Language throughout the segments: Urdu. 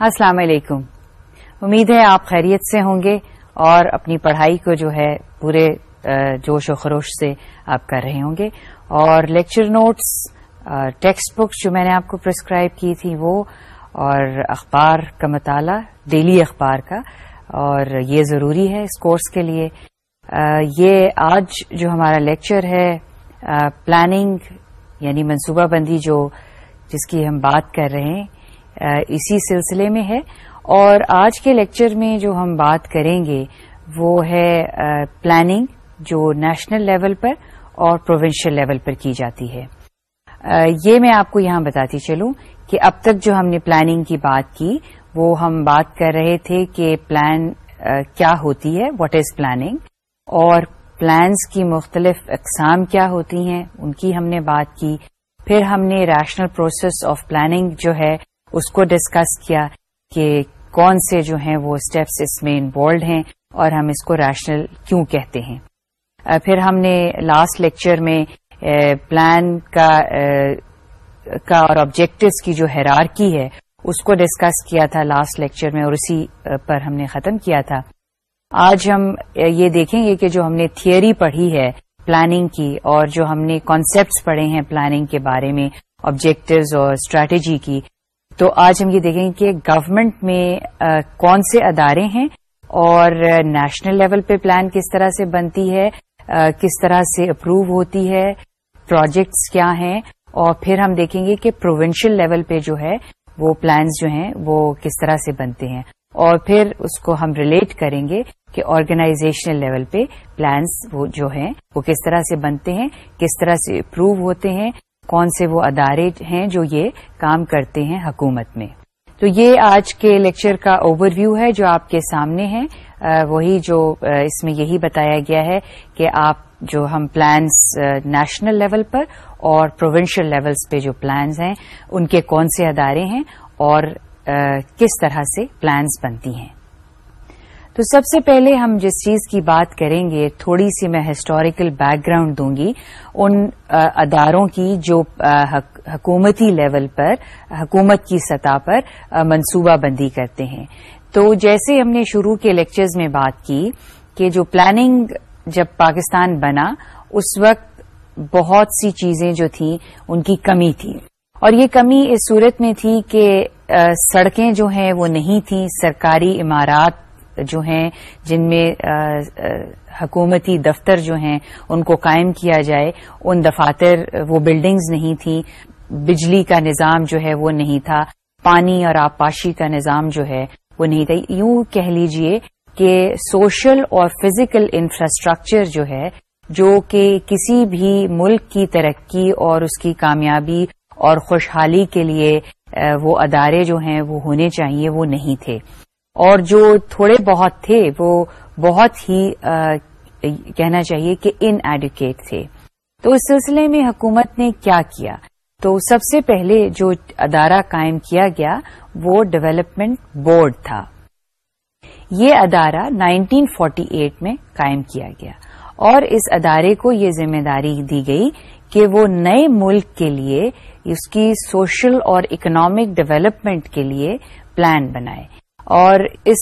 السلام علیکم۔ امید ہے آپ خیریت سے ہوں گے اور اپنی پڑھائی کو جو ہے پورے جوش و خروش سے آپ کر رہے ہوں گے۔ اور لیکچر نوٹس ٹیکسٹ بکس جو میں نے آپ کو پرسکرائب کی تھی وہ، اور اخبار کا مطالعہ، ڈیلی اخبار کا، اور یہ ضروری ہے اس کورس کے لیے۔ یہ آج جو ہمارا لیکچر ہے پلاننگ یعنی منصوبہ بندی جو، جس کی ہم بات کر رہے ہیں اسی سلسلے میں ہے۔ اور آج کے لیکچر میں جو ہم بات کریں گے، وہ ہے پلاننگ جو نیشنل لیول پر اور پروونشل لیول پر کی جاتی ہے۔ یہ میں آپ کو یہاں بتاتی چلوں کہ اب تک جو ہم نے پلاننگ کی بات کی، وہ ہم بات کر رہے تھے کہ پلان کیا ہوتی ہے واٹ از پلاننگ اور پلانس کی مختلف اقسام کیا ہوتی ہیں، ان کی ہم نے بات کی۔ پھر ہم نے ریشنل پروسیس آف پلاننگ جو ہے اس کو ڈسکس کیا کہ کون سے جو ہیں وہ اسٹیپس اس میں انوالوڈ ہیں اور ہم اس کو ریشنل کیوں کہتے ہیں۔ پھر ہم نے لاسٹ لیکچر میں پلان کا کا اور آبجیکٹوس کی جو حرار کی ہے، اس کو ڈسکس کیا تھا لاسٹ لیکچر میں اور اسی پر ہم نے ختم کیا تھا۔ آج ہم یہ دیکھیں گے کہ جو ہم نے تھیوری پڑھی ہے پلاننگ کی اور جو ہم نے کانسیپٹس پڑھے ہیں پلاننگ کے بارے میں آبجیکٹوز اور اسٹریٹجی کی تو آج ہم یہ دیکھیں گے کہ گورنمنٹ میں کون سے ادارے ہیں اور نیشنل لیول پہ پلان کس طرح سے بنتی ہے کس طرح سے اپروو ہوتی ہے پروجیکٹس کیا ہیں؟ اور پھر ہم دیکھیں گے کہ پروونشل لیول پہ جو ہے، وہ پلانز جو ہیں، وہ کس طرح سے بنتے ہیں۔ اور پھر اس کو ہم ریلیٹ کریں گے کہ آرگنائزیشنل لیول پہ پلانس وہ جو ہیں، وہ کس طرح سے بنتے ہیں، کس طرح سے اپروو ہوتے ہیں کون سے وہ ادارے ہیں جو یہ کام کرتے ہیں حکومت میں۔ تو یہ آج کے لیکچر کا اوور ویو ہے جو آپ کے سامنے ہے وہی جو اس میں یہی بتایا گیا ہے کہ آپ جو ہم پلانس نیشنل لیول پر اور پروونشل لیولس پہ جو پلانز ہیں، ان کے کون سے ادارے ہیں اور کس طرح سے پلانز بنتی ہیں۔ تو سب سے پہلے ہم جس چیز کی بات کریں گے، تھوڑی سی میں ہسٹوریکل بیک گراؤنڈ دوں گی، ان اداروں کی جو حکومتی لیول پر، حکومت کی سطح پر منصوبہ بندی کرتے ہیں۔ تو جیسے ہم نے شروع کے لیکچرز میں بات کی کہ جو پلاننگ جب پاکستان بنا، اس وقت بہت سی چیزیں جو تھیں، ان کی کمی تھی۔ اور یہ کمی اس صورت میں تھی کہ سڑکیں جو ہیں وہ نہیں تھیں، سرکاری عمارات جو ہیں، جن میں حکومتی دفتر جو ہیں، ان کو قائم کیا جائے۔ ان دفاتر، وہ بلڈنگز نہیں تھیں۔ بجلی کا نظام جو ہے، وہ نہیں تھا۔ پانی اور آبپاشی کا نظام جو ہے، وہ نہیں تھا۔ یوں کہہ لیجیے کہ سوشل اور فزیکل انفراسٹرکچر جو ہے، جو کہ کسی بھی ملک کی ترقی اور اس کی کامیابی اور خوشحالی کے لیے وہ ادارے جو ہیں، وہ ہونے چاہیے، وہ نہیں تھے۔ اور جو تھوڑے بہت تھے، وہ بہت ہی کہنا چاہیے کہ ان ایڈوکیٹ تھے۔ تو اس سلسلے میں حکومت نے کیا کیا؟ تو سب سے پہلے جو ادارہ قائم کیا گیا، وہ ڈویلپمنٹ بورڈ تھا۔ یہ ادارہ 1948 میں قائم کیا گیا۔ اور اس ادارے کو یہ ذمہ داری دی گئی کہ وہ نئے ملک کے لیے اس کی سوشل اور اکنامک ڈویلپمنٹ کے لیے پلان بنائے۔ اور اس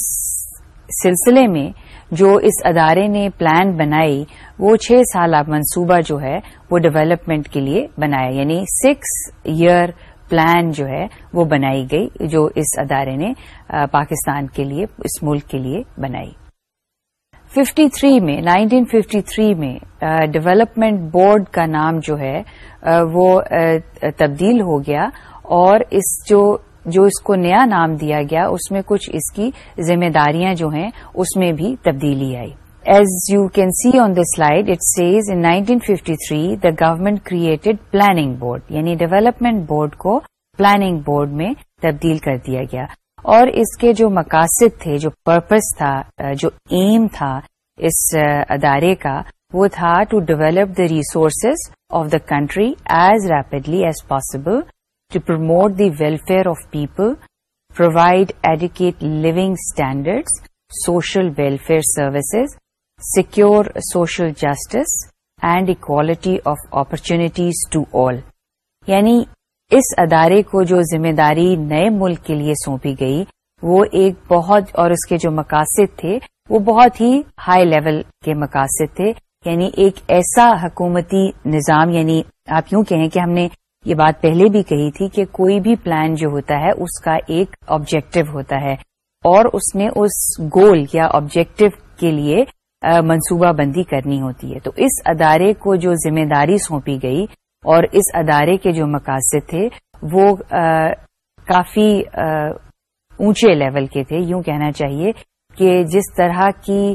سلسلے میں جو اس ادارے نے پلان بنائی، وہ چھ سالہ منصوبہ جو ہے، وہ ڈیولپمنٹ کے لیے بنایا یعنی سکس ایئر پلان جو ہے، وہ بنائی گئی، جو اس ادارے نے پاکستان کے لیے، اس ملک کے لیے بنائی۔ ففٹی تھری میں نائنٹین ففٹی تھری میں ڈویلپمنٹ بورڈ کا نام جو ہے وہ تبدیل ہو گیا اور اس جو جو اس کو نیا نام دیا گیا، اس میں کچھ اس کی ذمہ داریاں جو ہیں، اس میں بھی تبدیلی آئی۔ As you can see on the slide it says in 1953 the government created planning board یعنی ڈیولپمنٹ بورڈ کو پلاننگ بورڈ میں تبدیل کر دیا گیا۔ اور اس کے جو مقاصد تھے، جو پرپز تھا، جو ایم تھا اس ادارے کا، وہ تھا to develop the resources of the country as rapidly as possible to promote the welfare of people, provide adequate living standards, social welfare services, secure social justice and equality of opportunities to all. یعنی اس ادارے کو جو ذمہ داری نئے ملک کے لیے سونپی گئی وہ ایک بہت اور اس کے جو مقاصد تھے وہ بہت ہی ہائی لیول کے مقاصد تھے یعنی ایک ایسا حکومتی نظام یعنی آپ یوں کہیں کہ ہم نے یہ بات پہلے بھی کہی تھی کہ کوئی بھی پلان جو ہوتا ہے، اس کا ایک آبجیکٹو ہوتا ہے۔ اور اس نے اس گول یا آبجیکٹو کے لیے منصوبہ بندی کرنی ہوتی ہے۔ تو اس ادارے کو جو ذمہ داری سونپی گئی اور اس ادارے کے جو مقاصد تھے، وہ کافی اونچے لیول کے تھے۔ یوں کہنا چاہیے کہ جس طرح کی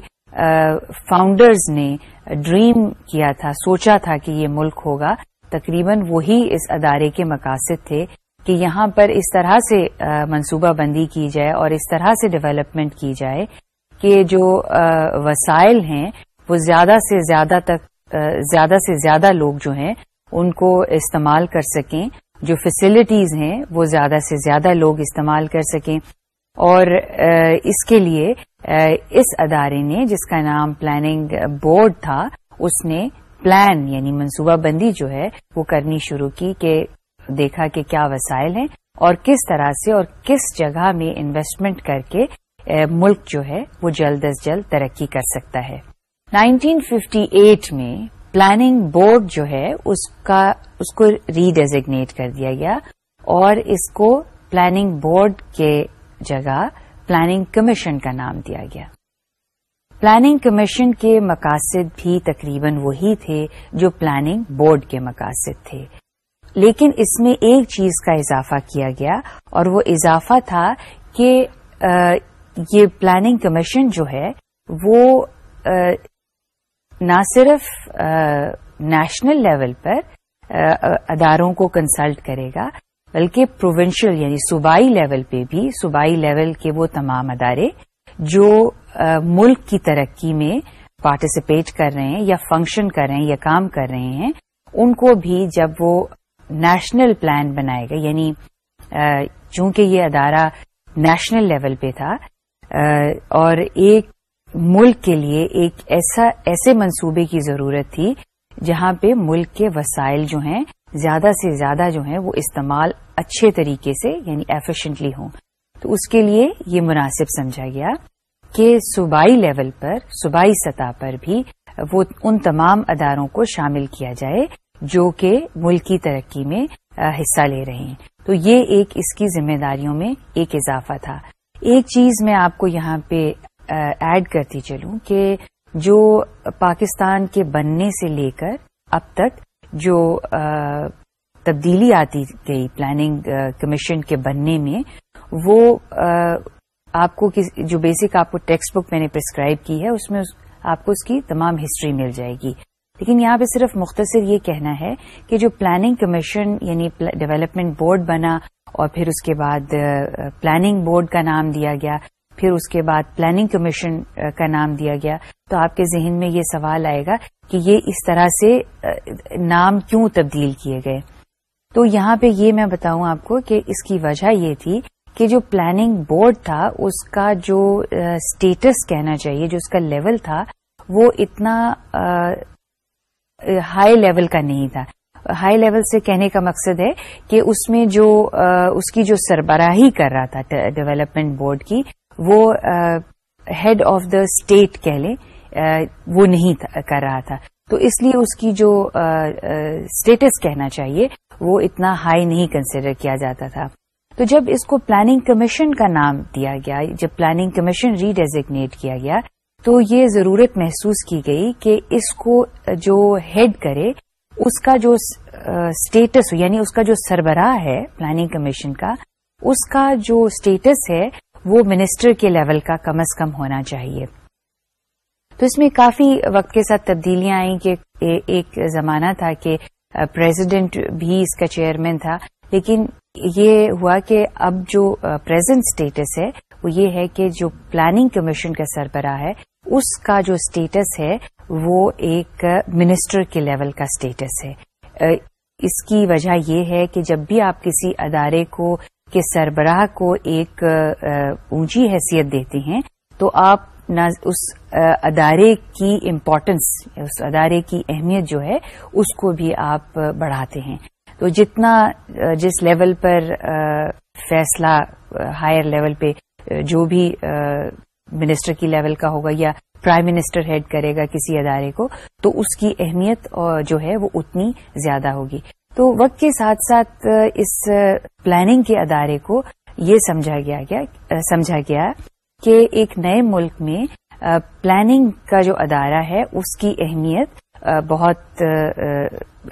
فاؤنڈرز نے ڈریم کیا تھا، سوچا تھا کہ یہ ملک ہوگا تقریباً وہی اس ادارے کے مقاصد تھے کہ یہاں پر اس طرح سے منصوبہ بندی کی جائے اور اس طرح سے ڈیولپمنٹ کی جائے کہ جو وسائل ہیں، وہ زیادہ سے زیادہ تک زیادہ سے زیادہ لوگ جو ہیں، ان کو استعمال کر سکیں۔ جو فیسلٹیز ہیں، وہ زیادہ سے زیادہ لوگ استعمال کر سکیں۔ اور اس کے لیے اس ادارے نے، جس کا نام پلاننگ بورڈ تھا، اس نے پلان یعنی منصوبہ بندی جو ہے، وہ کرنی شروع کی کہ دیکھا کہ کیا وسائل ہیں اور کس طرح سے اور کس جگہ میں انویسٹمنٹ کر کے ملک جو ہے، وہ جلد از جلد ترقی کر سکتا ہے۔ 1958 میں پلاننگ بورڈ جو ہے، اس کا، اس کو ریڈیزیگنیٹ کر دیا گیا اور اس کو پلاننگ بورڈ کے جگہ پلاننگ کمیشن کا نام دیا گیا۔ پلاننگ کمیشن کے مقاصد بھی تقریباً وہی تھے جو پلاننگ بورڈ کے مقاصد تھے۔ لیکن اس میں ایک چیز کا اضافہ کیا گیا اور وہ اضافہ تھا کہ یہ پلاننگ کمیشن جو ہے، وہ نہ صرف نیشنل لیول پر اداروں کو کنسلٹ کرے گا، بلکہ پروونشل یعنی صوبائی لیول پہ بھی، صوبائی لیول کے وہ تمام ادارے جو ملک کی ترقی میں پارٹیسپیٹ کر رہے ہیں یا فنکشن کر رہے ہیں یا کام کر رہے ہیں، ان کو بھی جب وہ نیشنل پلان بنائے گا یعنی چونکہ یہ ادارہ نیشنل لیول پہ تھا اور ایک ملک کے لیے ایک ایسا، ایسے منصوبے کی ضرورت تھی جہاں پہ ملک کے وسائل جو ہیں، زیادہ سے زیادہ جو ہیں، وہ استعمال اچھے طریقے سے یعنی ایفیشنٹلی ہوں۔ تو اس کے لیے یہ مناسب سمجھا گیا کہ صوبائی لیول پر، صوبائی سطح پر بھی وہ ان تمام اداروں کو شامل کیا جائے جو کہ ملک کی ترقی میں حصہ لے رہے ہیں۔ تو یہ ایک اس کی ذمہ داریوں میں ایک اضافہ تھا۔ ایک چیز میں آپ کو یہاں پہ ایڈ کرتی چلوں کہ جو پاکستان کے بننے سے لے کر اب تک جو تبدیلی آتی گئی، پلاننگ کمیشن کے بننے میں وہ آپ کو جو بیسک آپ کو ٹیکسٹ بک میں نے پرسکرائب کی ہے، اس میں آپ کو اس کی تمام ہسٹری مل جائے گی۔ لیکن یہاں پہ صرف مختصر یہ کہنا ہے کہ جو پلاننگ کمیشن یعنی ڈیولپمنٹ بورڈ بنا اور پھر اس کے بعد پلاننگ بورڈ کا نام دیا گیا، پھر اس کے بعد پلاننگ کمیشن کا نام دیا گیا، تو آپ کے ذہن میں یہ سوال آئے گا کہ یہ اس طرح سے نام کیوں تبدیل کیے گئے؟ تو یہاں پہ یہ میں بتاؤں آپ کو کہ اس کی وجہ یہ تھی کہ جو پلاننگ بورڈ تھا، اس کا جو اسٹیٹس کہنا چاہیے، جو اس کا لیول تھا، وہ اتنا ہائی لیول کا نہیں تھا۔ ہائی لیول سے کہنے کا مقصد ہے کہ اس میں جو اس کی جو سربراہی کر رہا تھا ڈیولپمنٹ بورڈ کی، وہ ہیڈ آف دا اسٹیٹ کہہ لیں وہ نہیں کر رہا تھا۔ تو اس لیے اس کی جو اسٹیٹس کہنا چاہیے، وہ اتنا ہائی نہیں کنسیڈر کیا جاتا تھا۔ تو جب اس کو پلاننگ کمیشن کا نام دیا گیا، جب پلاننگ کمیشن ری ڈیزیگنیٹ کیا گیا، تو یہ ضرورت محسوس کی گئی کہ اس کو جو ہیڈ کرے، اس کا جو اسٹیٹس یعنی اس کا جو سربراہ ہے پلاننگ کمیشن کا، اس کا جو اسٹیٹس ہے، وہ منسٹر کے لیول کا کم از کم ہونا چاہیے۔ تو اس میں کافی وقت کے ساتھ تبدیلیاں آئیں کہ ایک زمانہ تھا کہ پریزیڈنٹ بھی اس کا چیئرمین تھا، لیکن یہ ہوا کہ اب جو پریزنٹ اسٹیٹس ہے، وہ یہ ہے کہ جو پلاننگ کمیشن کا سربراہ ہے، اس کا جو اسٹیٹس ہے، وہ ایک منسٹر کے لیول کا اسٹیٹس ہے۔ اس کی وجہ یہ ہے کہ جب بھی آپ کسی ادارے کو، کے سربراہ کو ایک اونچی حیثیت دیتے ہیں، تو آپ اس ادارے کی امپورٹنس اس ادارے کی اہمیت جو ہے، اس کو بھی آپ بڑھاتے ہیں۔ تو جتنا جس لیول پر فیصلہ ہائر لیول پہ جو بھی منسٹر کی لیول کا ہوگا یا پرائم منسٹر ہیڈ کرے گا کسی ادارے کو، تو اس کی اہمیت جو ہے وہ اتنی زیادہ ہوگی۔ تو وقت کے ساتھ ساتھ اس پلاننگ کے ادارے کو یہ سمجھا گیا گیا سمجھا گیا کہ ایک نئے ملک میں پلاننگ کا جو ادارہ ہے، اس کی اہمیت بہت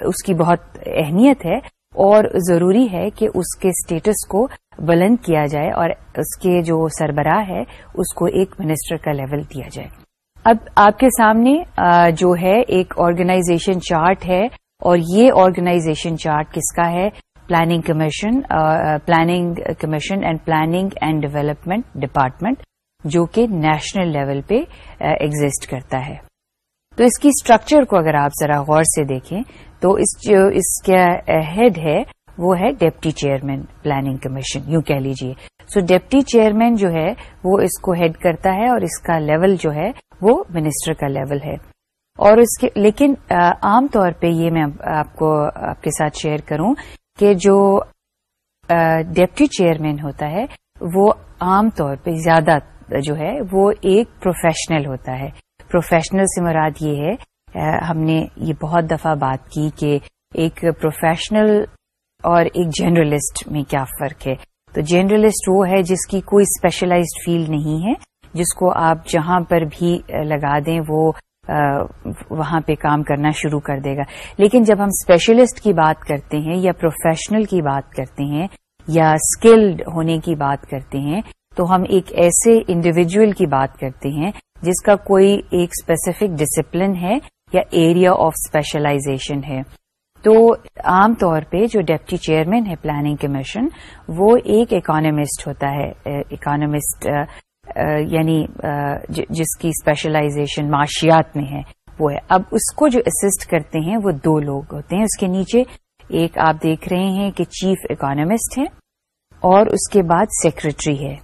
اس کی بہت اہمیت ہے اور ضروری ہے کہ اس کے اسٹیٹس کو بلند کیا جائے اور اس کے جو سربراہ ہے، اس کو ایک منسٹر کا لیول دیا جائے۔ اب آپ کے سامنے جو ہے ایک آرگنائزیشن چارٹ ہے اور یہ آرگنائزیشن چارٹ کس کا ہے؟ Planning commission planning commission and planning and development department جو کہ نیشنل لیول پہ ایگزٹ کرتا ہے۔ تو اس کی اسٹرکچر کو اگر آپ ذرا غور سے دیکھیں، تو اس جو اس کا ہیڈ ہے، وہ ہے ڈپٹی چیئرمین پلاننگ کمیشن یوں کہہ لیجیے سو ڈپٹی چیئرمین جو ہے، وہ اس کو ہیڈ کرتا ہے اور اس کا لیول جو ہے، وہ منسٹر کا لیول ہے۔ اور اس کے، لیکن عام طور پہ یہ میں آپ کو، آپ کے ساتھ شیئر کروں کہ جو ڈپٹی چیئرمین ہوتا ہے، وہ عام طور پہ زیادہ جو ہے، وہ ایک پروفیشنل ہوتا ہے۔ پروفیشنل سے مراد یہ ہے ہم نے یہ بہت دفعہ بات کی کہ ایک پروفیشنل اور ایک جنرلسٹ میں کیا فرق ہے۔ تو جنرلسٹ وہ ہے جس کی کوئی اسپیشلائزڈ فیلڈ نہیں ہے، جس کو آپ جہاں پر بھی لگا دیں وہ وہاں پہ کام کرنا شروع کر دے گا۔ لیکن جب ہم اسپیشلسٹ کی بات کرتے ہیں یا پروفیشنل کی بات کرتے ہیں یا اسکلڈ ہونے کی بات کرتے ہیں تو ہم ایک ایسے انڈیویجل کی بات کرتے ہیں جس کا کوئی ایک اسپیسیفک ڈسپلن ہے یا ایریا آف اسپیشلائزیشن ہے۔ تو عام طور پہ جو ڈپٹی چیئرمین ہے پلاننگ کمیشن وہ ایک اکانومسٹ ہوتا ہے۔ اکانومسٹ یعنی جس کی اسپیشلائزیشن معاشیات میں ہے، وہ ہے۔ اب اس کو جو اسسٹ کرتے ہیں، وہ دو لوگ ہوتے ہیں۔ اس کے نیچے ایک آپ دیکھ رہے ہیں کہ چیف اکانومسٹ ہے اور اس کے بعد سیکرٹری ہے۔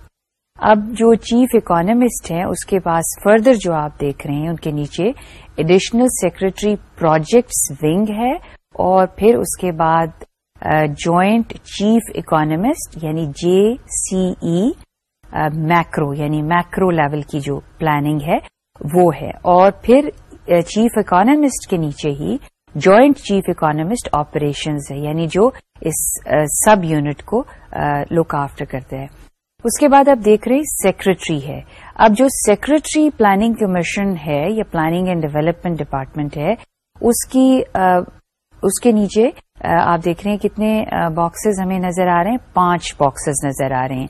اب جو چیف اکانومسٹ ہیں، اس کے پاس فردر جو آپ دیکھ رہے ہیں۔ ان کے نیچے ایڈیشنل سیکرٹری پروجیکٹس ونگ ہے اور پھر اس کے بعد جوائنٹ چیف اکانومسٹ یعنی جے سی ای میکرو یعنی میکرو لیول کی جو پلاننگ ہے، وہ ہے۔ اور پھر چیف اکانومسٹ کے نیچے ہی جوائنٹ چیف اکانومسٹ آپریشنز ہے یعنی جو اس سب یونٹ کو لک آفٹر کرتے ہیں اس کے بعد آپ دیکھ رہے سیکرٹری ہے۔ اب جو سیکرٹری پلاننگ کمیشن ہے یا پلاننگ اینڈ ڈیولپمنٹ ڈپارٹمنٹ ہے، اس کی اس کے نیچے آپ دیکھ رہے ہیں کتنے باکسز ہمیں نظر آ رہے ہیں۔ پانچ باکسز نظر آ رہے ہیں۔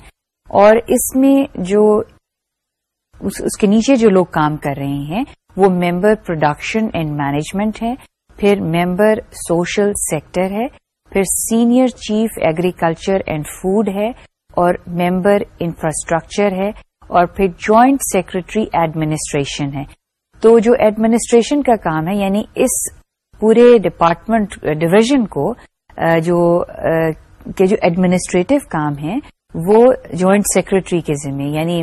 اور اس میں جو، اس اس کے نیچے جو لوگ کام کر رہے ہیں، وہ ممبر پروڈکشن اینڈ مینجمنٹ ہے۔ پھر ممبر سوشل سیکٹر ہے۔ پھر senior chief agriculture and food ہے۔ اور ممبر انفراسٹرکچر ہے اور پھر جوائنٹ سیکرٹری ایڈمنسٹریشن ہے۔ تو جو ایڈمنسٹریشن کا کام ہے یعنی اس پورے ڈپارٹمنٹ، ڈویژن کو جو کہ جو ایڈمنسٹریٹو کام ہے وہ جوائنٹ سیکرٹری کے ذمہ یعنی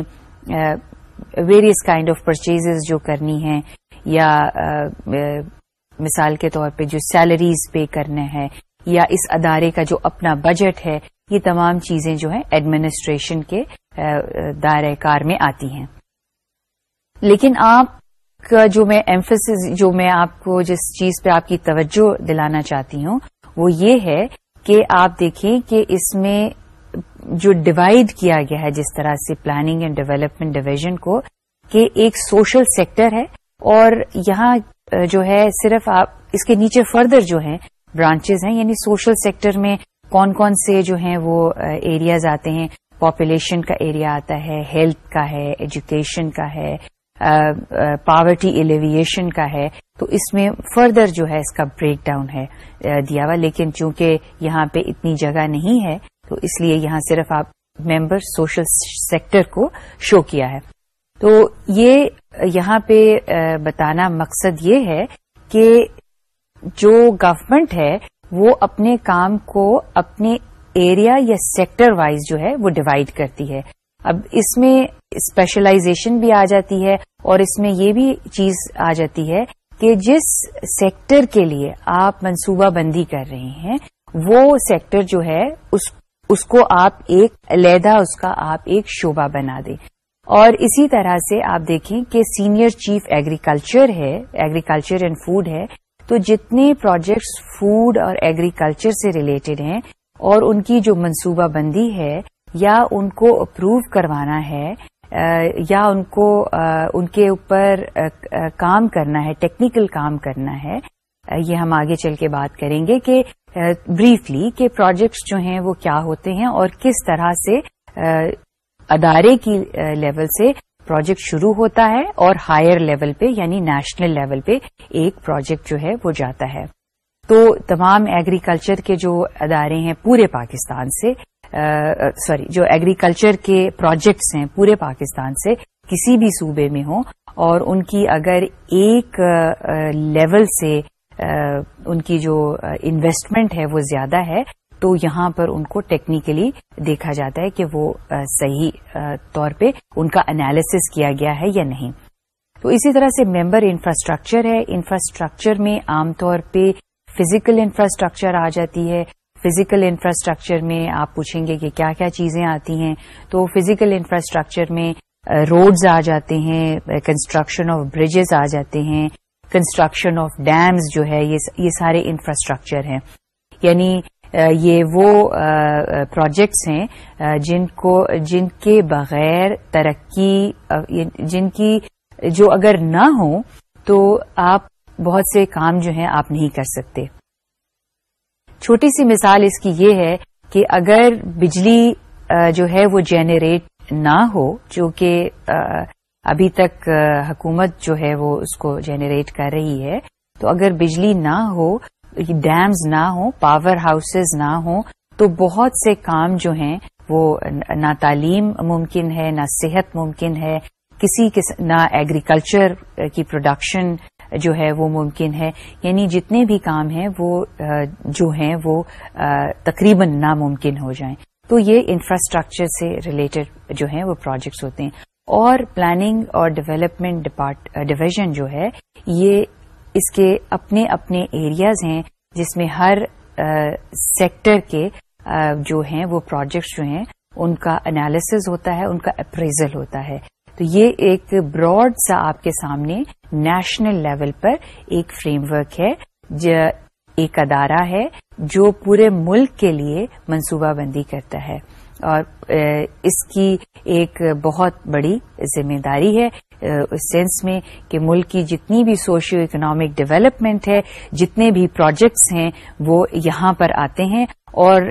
ویریس کائنڈ آف پرچیز جو کرنی ہے یا مثال کے طور پہ جو سیلریز پے کرنا ہے یا اس ادارے کا جو اپنا بجٹ ہے یہ تمام چیزیں جو ہیں ایڈمنسٹریشن کے دائرہ کار میں آتی ہیں۔ لیکن آپ کا جو میں ایمفس جو میں آپ کو جس چیز پہ آپ کی توجہ دلانا چاہتی ہوں، وہ یہ ہے کہ آپ دیکھیں کہ اس میں جو ڈیوائڈ کیا گیا ہے، جس طرح سے پلاننگ اینڈ ڈیولپمنٹ ڈویژن کو، کہ ایک سوشل سیکٹر ہے اور یہاں جو ہے صرف آپ، اس کے نیچے فردر جو ہیں برانچز ہیں یعنی سوشل سیکٹر میں کون کون سے جو ہیں وہ ایریاز آتے ہیں؟ پاپولیشن کا ایریا آتا ہے ہیلتھ کا ہے ایجوکیشن کا ہے پاورٹی ایلیویشن کا ہے۔ تو اس میں فردر جو ہے اس کا بریک ڈاؤن ہے دیا ہوا۔ لیکن چونکہ یہاں پہ اتنی جگہ نہیں ہے، تو اس لیے یہاں صرف آپ ممبر سوشل سیکٹر کو شو کیا ہے۔ تو یہ یہاں پہ بتانا مقصد یہ ہے کہ جو گورمنٹ ہے وہ اپنے کام کو اپنے ایریا یا سیکٹر وائز جو ہے وہ ڈیوائڈ کرتی ہے۔ اب اس میں اسپیشلائزیشن بھی آ جاتی ہے اور اس میں یہ بھی چیز آ جاتی ہے کہ جس سیکٹر کے لیے آپ منصوبہ بندی کر رہے ہیں، وہ سیکٹر جو ہے، اس اس کو آپ ایک علیحدہ، اس کا آپ ایک شعبہ بنا دیں۔ اور اسی طرح سے آپ دیکھیں کہ سینئر چیف ایگریکلچر ہے ایگریکلچر اینڈ فوڈ ہے تو جتنے پروجیکٹس فوڈ اور ایگریکلچر سے ریلیٹڈ ہیں اور ان کی جو منصوبہ بندی ہے، یا ان کو اپروو کروانا ہے یا ان کو ان کے اوپر کام کرنا ہے ٹیکنیکل کام کرنا ہے یہ ہم آگے چل کے بات کریں گے کہ بریفلی کہ پروجیکٹس جو ہیں وہ کیا ہوتے ہیں اور کس طرح سے ادارے کی لیول سے پروجیکٹ شروع ہوتا ہے اور ہائر لیول پہ یعنی نیشنل لیول پہ ایک پروجیکٹ جو ہے وہ جاتا ہے۔ تو تمام ایگریکلچر کے جو ادارے ہیں پورے پاکستان سے سوری، جو ایگریکلچر کے پروجیکٹس ہیں پورے پاکستان سے کسی بھی صوبے میں ہوں اور ان کی اگر ایک لیول سے ان کی جو انویسٹمنٹ ہے وہ زیادہ ہے تو یہاں پر ان کو ٹیکنیکلی دیکھا جاتا ہے کہ وہ صحیح طور پہ ان کا انالیسس کیا گیا ہے یا نہیں۔ تو اسی طرح سے ممبر انفراسٹرکچر ہے۔ انفراسٹرکچر میں عام طور پہ فزیکل انفراسٹرکچر آ جاتی ہے۔ فزیکل انفراسٹرکچر میں آپ پوچھیں گے کہ کیا کیا چیزیں آتی ہیں۔ تو فزیکل انفراسٹرکچر میں روڈز آ جاتے ہیں۔ کنسٹرکشن آف برجز آ جاتے ہیں۔ کنسٹرکشن آف ڈیمز جو ہے، یہ سارے انفراسٹرکچر ہیں۔ یعنی یہ وہ پروجیکٹس ہیں جن کو، جن کے بغیر ترقی جن کی جو اگر نہ ہو تو آپ بہت سے کام جو ہیں آپ نہیں کر سکتے۔ چھوٹی سی مثال اس کی یہ ہے کہ اگر بجلی جو ہے وہ جنریٹ نہ ہو، جو کہ ابھی تک حکومت جو ہے وہ اس کو جنریٹ کر رہی ہے، تو اگر بجلی نہ ہو ڈیمز نہ ہوں پاور ہاؤسز نہ ہوں، تو بہت سے کام جو ہیں وہ نہ تعلیم ممکن ہے، نہ صحت ممکن ہے، کسی نہ ایگریکلچر کی پروڈکشن جو ہے وہ ممکن ہے۔ یعنی جتنے بھی کام ہیں وہ جو ہیں وہ تقریباً ناممکن ہو جائیں۔ تو یہ انفراسٹرکچر سے ریلیٹڈ جو ہیں وہ پروجیکٹس ہوتے ہیں۔ اور پلاننگ اور ڈیولپمنٹ ڈویژن جو ہے، یہ اس کے اپنے اپنے ایریاز ہیں جس میں ہر سیکٹر کے جو ہیں وہ پروجیکٹس جو ہیں، ان کا انالیسز ہوتا ہے، ان کا اپریزل ہوتا ہے۔ تو یہ ایک براڈ سا آپ کے سامنے نیشنل لیول پر ایک فریم ورک ہے جو ایک ادارہ ہے جو پورے ملک کے لیے منصوبہ بندی کرتا ہے۔ اور اس کی ایک بہت بڑی ذمہ داری ہے۔ اس سینس میں کہ ملک کی جتنی بھی سوشیو اکنامک ڈیولپمنٹ ہے، جتنے بھی پروجیکٹس ہیں، وہ یہاں پر آتے ہیں اور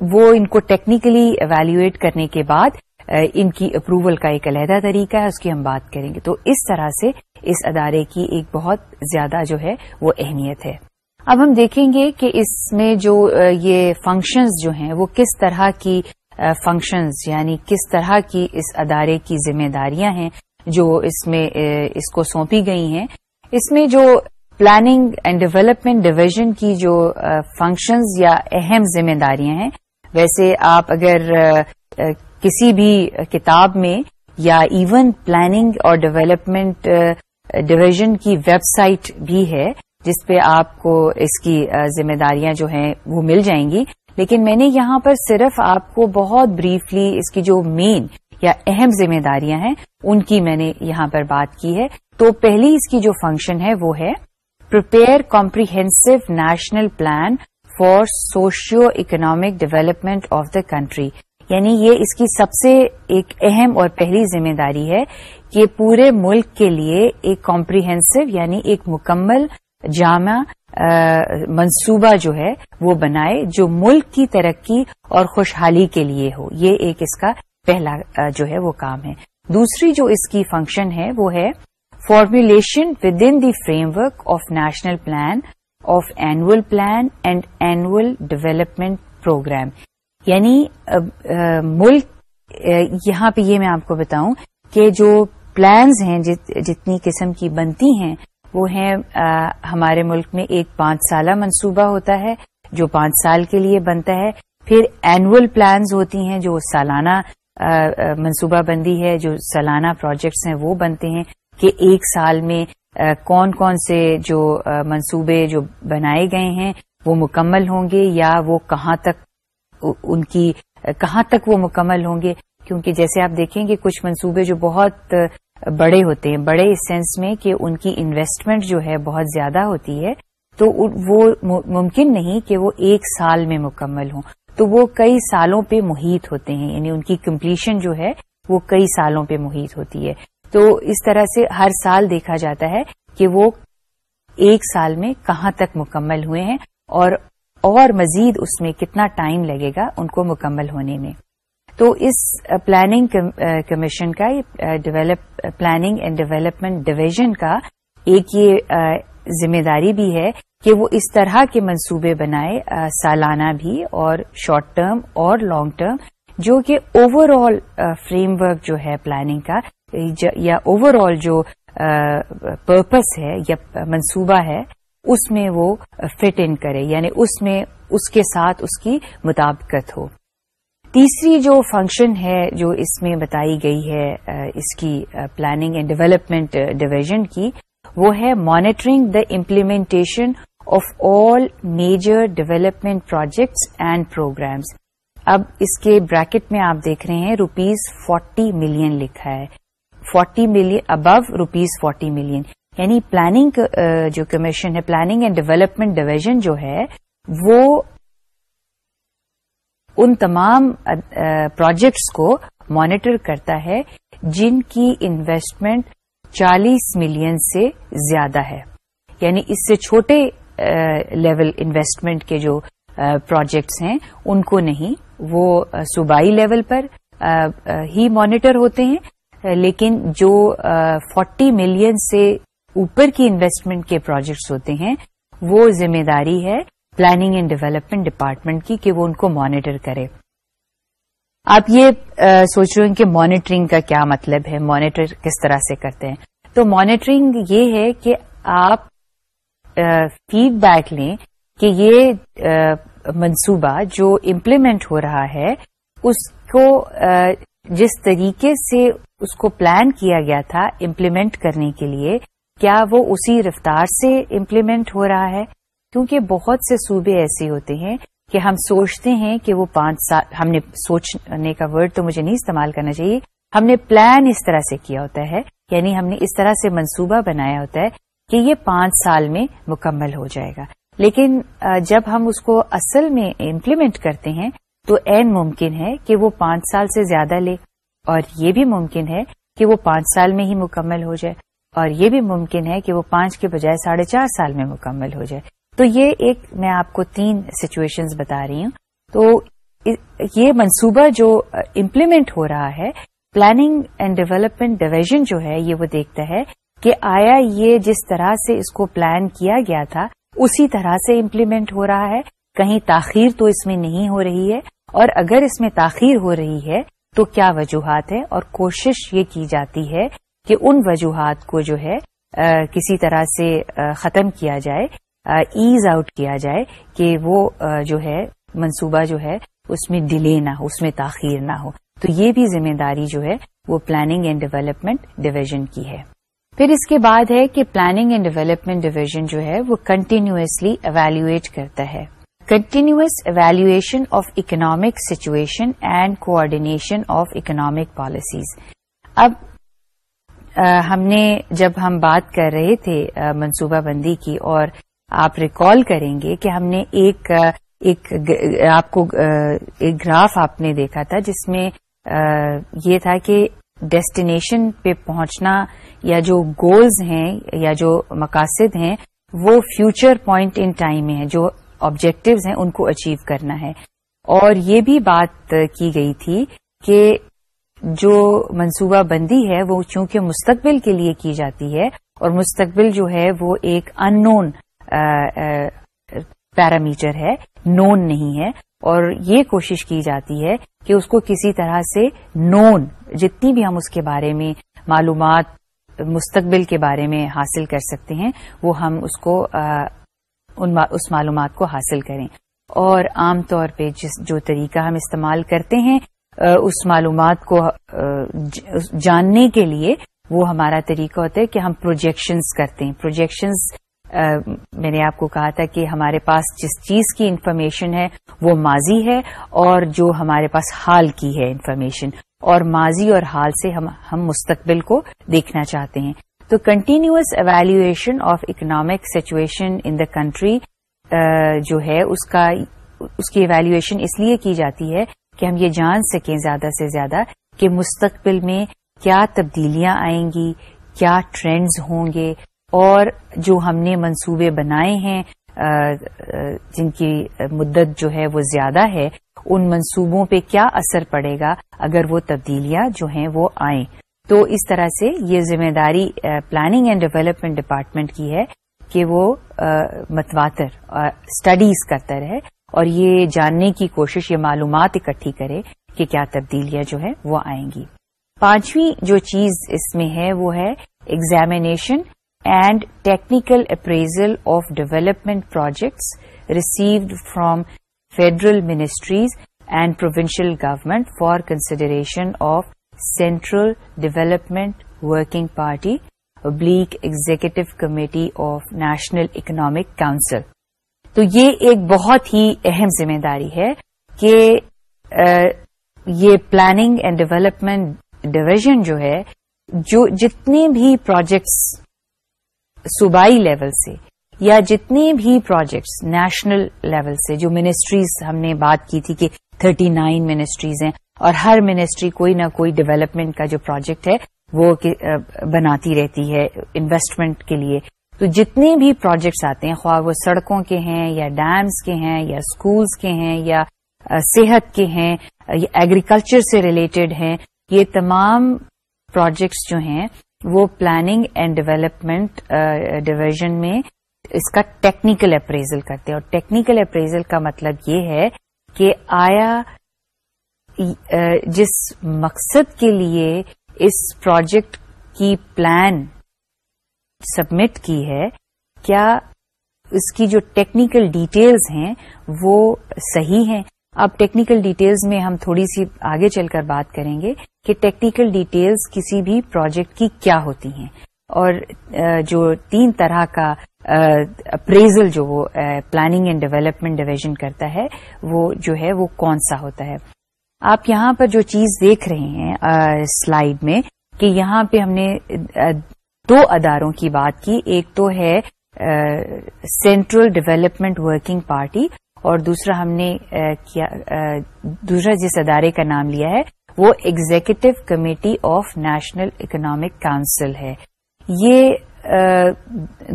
وہ ان کو ٹیکنیکلی ایویلویٹ کرنے کے بعد ان کی اپروول کا ایک علیحدہ طریقہ ہے، اس کی ہم بات کریں گے۔ تو اس طرح سے اس ادارے کی ایک بہت زیادہ جو ہے، وہ اہمیت ہے۔ اب ہم دیکھیں گے کہ اس میں جو یہ فنکشنز جو ہیں، وہ کس طرح کی فنکشنز یعنی کس طرح کی اس ادارے کی ذمہ داریاں ہیں جو اس میں اس کو سونپی گئی ہیں۔ اس میں جو پلاننگ اینڈ ڈیولپمنٹ ڈویژن کی جو فنکشنز یا اہم ذمہ داریاں ہیں، ویسے آپ اگر کسی بھی کتاب میں یا ایون پلاننگ اور ڈیولپمنٹ ڈویژن کی ویب سائٹ بھی ہے، جس پہ آپ کو اس کی ذمہ داریاں جو ہیں وہ مل جائیں گی۔ لیکن میں نے یہاں پر صرف آپ کو بہت بریفلی اس کی جو مین یا اہم ذمہ داریاں ہیں، ان کی میں نے یہاں پر بات کی ہے۔ تو پہلی اس کی جو فنکشن ہے وہ ہے prepare comprehensive national plan for socio economic development of the country یعنی یہ اس کی سب سے ایک اہم اور پہلی ذمہ داری ہے کہ پورے ملک کے لیے ایک کمپریہنسو یعنی ایک مکمل جامع منصوبہ جو ہے وہ بنائے جو ملک کی ترقی اور خوشحالی کے لیے ہو۔ یہ ایک اس کا پہلا جو ہے وہ کام ہے۔ دوسری جو اس کی فنکشن ہے وہ ہے formulation within the framework of national plan of annual plan and annual development programme یعنی ملک یہاں پہ یہ میں آپ کو بتاؤں کہ جو پلانز ہیں جتنی قسم کی بنتی ہیں وہ ہیں ہمارے ملک میں ایک پانچ سالہ منصوبہ ہوتا ہے، جو پانچ سال کے لیے بنتا ہے۔ پھر اینوئل پلانز ہوتی ہیں، جو سالانہ منصوبہ بندی ہے، جو سالانہ پروجیکٹس ہیں، وہ بنتے ہیں کہ ایک سال میں کون کون سے جو منصوبے جو بنائے گئے ہیں، وہ مکمل ہوں گے یا وہ کہاں تک ان کی کہاں تک وہ مکمل ہوں گے؟ کیونکہ جیسے آپ دیکھیں گے، کچھ منصوبے جو بہت بڑے ہوتے ہیں، بڑے اس سینس میں کہ ان کی انویسٹمنٹ جو ہے بہت زیادہ ہوتی ہے، تو وہ ممکن نہیں کہ وہ ایک سال میں مکمل ہوں۔ تو وہ کئی سالوں پہ محیط ہوتے ہیں یعنی ان کی کمپلیشن جو ہے وہ کئی سالوں پہ محیط ہوتی ہے۔ تو اس طرح سے ہر سال دیکھا جاتا ہے کہ وہ ایک سال میں کہاں تک مکمل ہوئے ہیں اور اور مزید اس میں کتنا ٹائم لگے گا ان کو مکمل ہونے میں۔ تو اس uh, پلاننگ کمیشن uh, کا develop planning and development division کا ایک یہ uh, ذمہ داری بھی ہے کہ وہ اس طرح کے منصوبے بنائے سالانہ بھی اور شارٹ ٹرم اور لانگ ٹرم جو کہ اوور آل فریم ورک جو ہے پلاننگ کا یا اوور آل جو پرپس ہے یا منصوبہ ہے اس میں وہ فٹ ان کرے یعنی اس میں اس کے ساتھ اس کی مطابقت ہو۔ تیسری جو فنکشن ہے جو اس میں بتائی گئی ہے اس کی پلاننگ اینڈ ڈیولپمنٹ ڈویژن کی، وہ ہے monitoring the implementation of all major development projects and programmes اب اس کے بریکٹ میں آپ دیکھ رہے ہیں روپیز فورٹی ملین لکھا ہے۔ Forty million above rupees forty million یعنی پلاننگ جو کمیشن ہے پلاننگ اینڈ ڈیولپمنٹ ڈویژن جو ہے، وہ ان تمام پروجیکٹس کو مانیٹر کرتا ہے جن کی انویسٹمنٹ چالیس ملین سے زیادہ ہے۔ یعنی اس سے چھوٹے لیول انویسٹمنٹ کے جو پروجیکٹس ہیں، ان کو نہیں۔ وہ صوبائی لیول پر ہی مانیٹر ہوتے ہیں۔ لیکن جو فورٹی ملین سے اوپر کی انویسٹمنٹ کے پروجیکٹس ہوتے ہیں، وہ ذمہ داری ہے پلاننگ اینڈ ڈیولپمنٹ ڈپارٹمنٹ کی کہ وہ ان کو مانیٹر کرے۔ آپ یہ سوچ رہے ہیں کہ مانیٹرنگ کا کیا مطلب ہے، مانیٹر کس طرح سے کرتے ہیں۔ تو مانیٹرنگ یہ ہے کہ آپ فیڈ بیک لیں کہ یہ منصوبہ جو امپلیمنٹ ہو رہا ہے، اس کو جس طریقے سے اس کو پلان کیا گیا تھا امپلیمنٹ کرنے کے لیے، کیا وہ اسی رفتار سے امپلیمنٹ ہو رہا ہے؟ کیونکہ بہت سے صوبے ایسے ہوتے ہیں کہ ہم سوچتے ہیں کہ وہ پانچ سال ہم نے سوچنے کا ورڈ تو مجھے نہیں استعمال کرنا چاہیے۔ ہم نے پلان اس طرح سے کیا ہوتا ہے یعنی ہم نے اس طرح سے منصوبہ بنایا ہوتا ہے کہ یہ پانچ سال میں مکمل ہو جائے گا۔ لیکن جب ہم اس کو اصل میں امپلیمنٹ کرتے ہیں تو این ممکن ہے کہ وہ پانچ سال سے زیادہ لے، اور یہ بھی ممکن ہے کہ وہ پانچ سال میں ہی مکمل ہو جائے، اور یہ بھی ممکن ہے کہ وہ پانچ کے بجائے ساڑھے چار سال میں مکمل ہو جائے۔ تو یہ ایک میں آپ کو تین سچویشنز بتا رہی ہوں۔ تو یہ منصوبہ جو امپلیمنٹ ہو رہا ہے پلاننگ اینڈ ڈیولپمنٹ ڈویژن جو ہے، یہ وہ دیکھتا ہے کہ آیا یہ جس طرح سے اس کو پلان کیا گیا تھا، اسی طرح سے امپلیمنٹ ہو رہا ہے۔ کہیں تاخیر تو اس میں نہیں ہو رہی ہے۔ اور اگر اس میں تاخیر ہو رہی ہے، تو کیا وجوہات ہے اور کوشش یہ کی جاتی ہے کہ ان وجوہات کو جو ہے کسی طرح سے ختم کیا جائے۔ ایز آؤٹ کیا جائے کہ وہ جو ہے، منصوبہ جو ہے، اس میں ڈیلے نہ ہو، اس میں تاخیر نہ ہو۔ تو یہ بھی ذمہ داری جو ہے، وہ پلاننگ اینڈ ڈیولپمنٹ ڈویژن کی ہے۔ پھر اس کے بعد ہے کہ پلاننگ اینڈ ڈیولپمنٹ ڈویژن جو ہے، وہ کنٹینیوسلی ایویلویٹ کرتا ہے۔ Continuous evaluation of economic situation and coordination of economic policies اب ہم نے جب ہم بات کر رہے تھے منصوبہ بندی کی اور آپ ریکال کریں گے کہ ہم نے ایک ایک آپ کو ایک گراف آپ نے دیکھا تھا جس میں یہ تھا کہ ڈیسٹینیشن پہ پہنچنا یا جو گولز ہیں یا جو مقاصد ہیں وہ فیوچر پوائنٹ ان ٹائم میں ہے جو آبجیکٹوز ہیں ان کو اچیو کرنا ہے۔ اور یہ بھی بات کی گئی تھی کہ جو منصوبہ بندی ہے وہ چونکہ مستقبل کے لیے کی جاتی ہے اور مستقبل جو ہے وہ ایک ان نون پیرامیٹر ہے نون نہیں ہے، اور یہ کوشش کی جاتی ہے کہ اس کو کسی طرح سے نون جتنی بھی ہم اس کے بارے میں معلومات مستقبل کے بارے میں حاصل کر سکتے ہیں، وہ ہم اس کو اس معلومات کو حاصل کریں۔ اور عام طور پہ جس، جو طریقہ ہم استعمال کرتے ہیں اس معلومات کو جاننے کے لیے وہ ہمارا طریقہ ہوتا ہے کہ ہم پروجیکشنز کرتے ہیں۔ پروجیکشنز میں نے آپ کو کہا تھا کہ ہمارے پاس جس چیز کی انفارمیشن ہے وہ ماضی ہے اور جو ہمارے پاس حال کی ہے انفارمیشن اور ماضی اور حال سے ہم ہم مستقبل کو دیکھنا چاہتے ہیں۔ تو continuous evaluation of economic situation in the country جو ہے اس کا، اس کی ایویلویشن اس لیے کی جاتی ہے کہ ہم یہ جان سکیں زیادہ سے زیادہ کہ مستقبل میں کیا تبدیلیاں آئیں گی، کیا ٹرینڈز ہوں گے اور جو ہم نے منصوبے بنائے ہیں جن کی مدت جو ہے وہ زیادہ ہے، ان منصوبوں پہ کیا اثر پڑے گا اگر وہ تبدیلیاں جو ہیں وہ آئیں؟ تو اس طرح سے یہ ذمہ داری پلاننگ اینڈ ڈیولپمنٹ ڈپارٹمنٹ کی ہے کہ وہ متواتر اسٹڈیز کرتا رہے اور یہ جاننے کی کوشش، یہ معلومات اکٹھی کرے کہ کیا تبدیلیاں جو ہے وہ آئیں گی۔ پانچویں جو چیز اس میں ہے وہ ہے examination and technical appraisal of development projects received from federal ministries and provincial government for consideration of central development working party oblique executive committee of national economic council تو یہ ایک بہت ہی اہم ذمہ داری ہے کہ یہ پلاننگ اینڈ ڈیولپمنٹ ڈویژن جو ہے، جو جتنے بھی پروجیکٹس صوبائی لیول سے یا جتنے بھی پروجیکٹس نیشنل لیول سے، جو منسٹریز ہم نے بات کی تھی کہ تھرٹی نائن منسٹریز ہیں اور ہر منسٹری کوئی نہ کوئی ڈیولپمنٹ کا جو پروجیکٹ ہے، وہ بناتی رہتی ہے انویسٹمنٹ کے لیے۔ تو جتنے بھی پروجیکٹس آتے ہیں، خواہ وہ سڑکوں کے ہیں یا ڈیمز کے ہیں یا اسکولس کے ہیں یا صحت کے ہیں، یا ایگریکلچر سے ریلیٹڈ ہیں، یہ تمام پروجیکٹس جو ہیں وہ پلاننگ اینڈ ڈیولپمنٹ ڈویژن میں اس کا ٹیکنیکل اپریزل کرتے ہیں اور ٹیکنیکل اپریزل کا مطلب یہ ہے کہ آیا جس مقصد کے لیے اس پروجیکٹ کی پلان سبمٹ کی ہے، کیا اس کی جو ٹیکنیکل ڈیٹیلز ہیں وہ صحیح ہیں؟ اب ٹیکنیکل ڈیٹیلز میں ہم تھوڑی سی آگے چل کر بات کریں گے کہ ٹیکنیکل ڈیٹیلز کسی بھی پروجیکٹ کی کیا ہوتی ہیں۔ اور جو تین طرح کا اپریزل جو وہ پلاننگ اینڈ ڈیولپمنٹ ڈویژن کرتا ہے، وہ جو ہے وہ کون سا ہوتا ہے۔ آپ یہاں پر جو چیز دیکھ رہے ہیں سلائیڈ میں، کہ یہاں پہ ہم نے دو اداروں کی بات کی۔ ایک تو ہے سینٹرل ڈیولپمنٹ ورکنگ پارٹی اور دوسرا ہم نے کیا دوسرا جس ادارے کا نام لیا ہے، وہ executive committee of national economic council ہے۔ یہ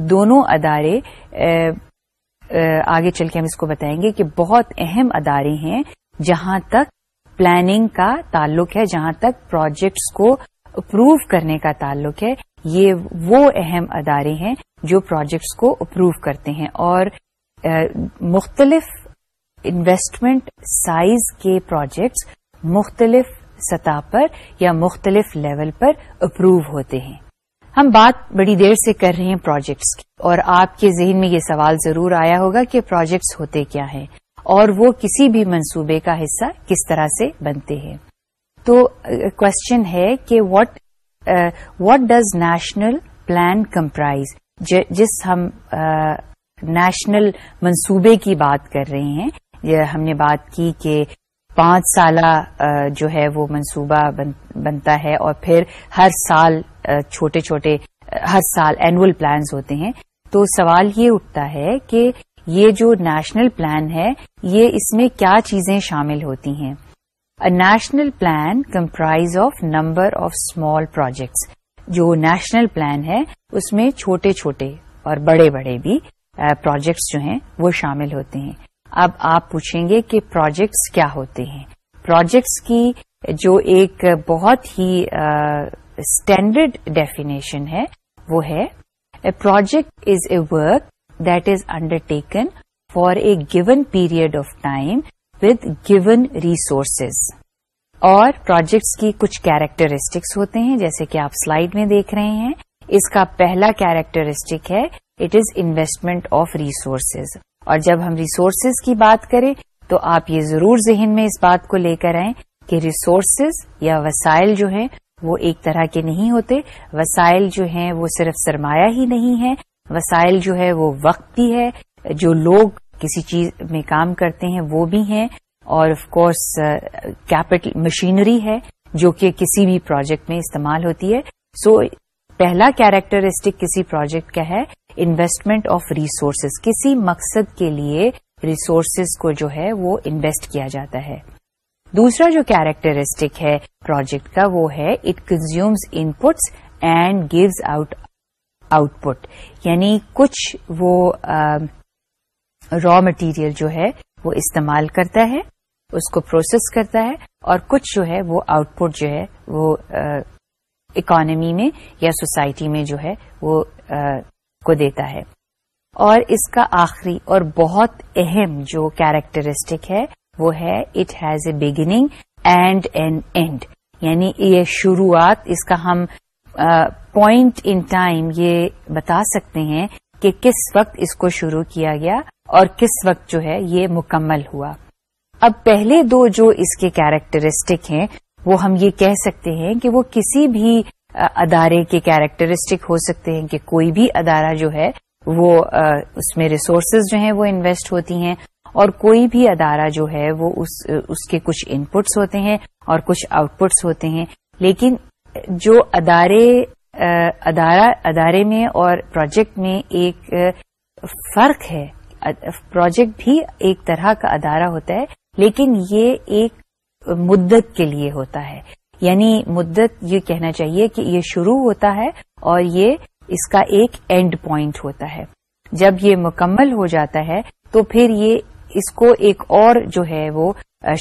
دونوں ادارے آگے چل کے ہم اس کو بتائیں گے کہ بہت اہم ادارے ہیں جہاں تک پلاننگ کا تعلق ہے، جہاں تک پروجیکٹس کو اپروو کرنے کا تعلق ہے۔ یہ وہ اہم ادارے ہیں جو پروجیکٹس کو اپروو کرتے ہیں۔ اور مختلف انویسٹمنٹ سائز کے پروجیکٹس مختلف سطح پر یا مختلف لیول پر اپروو ہوتے ہیں۔ ہم بات بڑی دیر سے کر رہے ہیں پروجیکٹس کی اور آپ کے ذہن میں یہ سوال ضرور آیا ہوگا کہ پروجیکٹس ہوتے کیا ہیں اور وہ کسی بھی منصوبے کا حصہ کس طرح سے بنتے ہیں۔ تو کوشچن ہے کہ what what does national plan comprise جس ہم uh, نیشنل منصوبے کی بات کر رہے ہیں۔ یہ ہم نے بات کی کہ پانچ سالہ جو ہے وہ منصوبہ بنتا ہے اور پھر ہر سال چھوٹے چھوٹے ہر سال اینوئل پلانز ہوتے ہیں۔ تو سوال یہ اٹھتا ہے کہ یہ جو نیشنل پلان ہے، یہ اس میں کیا چیزیں شامل ہوتی ہیں؟ National plan comprise of number of small projects جو نیشنل پلان ہے، اس میں چھوٹے چھوٹے اور بڑے بڑے بھی پروجیکٹس جو ہیں، وہ شامل ہوتے ہیں۔ اب آپ پوچھیں گے کہ پروجیکٹس کیا ہوتے ہیں۔ پروجیکٹس کی جو ایک بہت ہی اسٹینڈرڈ ڈیفینیشن ہے، وہ ہے project is a work that is undertaken for a given period of time with given resources اور پروجیکٹس کی کچھ کیریکٹرسٹکس ہوتے ہیں، جیسے کہ آپ سلائیڈ میں دیکھ رہے ہیں۔ اس کا پہلا کیریکٹرسٹک ہے it is investment of resources اور جب ہم ریسورسز کی بات کریں تو آپ یہ ضرور ذہن میں اس بات کو لے کر آئیں کہ ریسورسز یا وسائل جو ہیں وہ ایک طرح کے نہیں ہوتے۔ وسائل جو ہیں وہ صرف سرمایہ ہی نہیں ہے وسائل جو ہے وہ وقت بھی ہے۔ جو لوگ کسی چیز میں کام کرتے ہیں وہ بھی ہیں۔ اور آف کورس کیپٹل مشینری ہے جو کہ کسی بھی پروجیکٹ میں استعمال ہوتی ہے۔ سو so, پہلا کیریکٹرسٹک کسی پروجیکٹ کا ہے انویسٹمنٹ آف ریسورسز کسی مقصد کے لیے ریسورسز کو جو ہے وہ انویسٹ کیا جاتا ہے۔ دوسرا جو کیریکٹرسٹک ہے پروجیکٹ کا وہ ہے it consumes inputs and gives out output یعنی کچھ وہ را مٹیریل جو ہے وہ استعمال کرتا ہے، اس کو پروسیس کرتا ہے اور کچھ جو ہے وہ آؤٹ پٹ جو ہے وہ اکانمی میں یا سوسائٹی میں جو ہے وہ کو دیتا ہے۔ اور اس کا آخری اور بہت اہم جو کیریکٹرسٹک ہے، وہ ہے it has a beginning and an end یعنی یہ شروعات، اس کا ہم پوائنٹ ان ٹائم یہ بتا سکتے ہیں کہ کس وقت اس کو شروع کیا گیا اور کس وقت جو ہے یہ مکمل ہوا۔ اب پہلے دو جو اس کے کیریکٹرسٹک ہیں، وہ ہم یہ کہہ سکتے ہیں کہ وہ کسی بھی ادارے کے کیریکٹرسٹک ہو سکتے ہیں کہ کوئی بھی ادارہ جو ہے وہ اس میں ریسورسز جو ہیں وہ انویسٹ ہوتی ہیں اور کوئی بھی ادارہ جو ہے وہ اس اس کے کچھ ان پٹس ہوتے ہیں اور کچھ آؤٹ پٹس ہوتے ہیں۔ لیکن جو ادارے ادارہ، ادارے میں اور پروجیکٹ میں ایک فرق ہے۔ پروجیکٹ بھی ایک طرح کا ادارہ ہوتا ہے، لیکن یہ ایک مدت کے لیے ہوتا ہے۔ یعنی مدت یہ کہنا چاہیے کہ یہ شروع ہوتا ہے اور یہ اس کا ایک اینڈ پوائنٹ ہوتا ہے۔ جب یہ مکمل ہو جاتا ہے تو پھر یہ اس کو ایک اور جو ہے وہ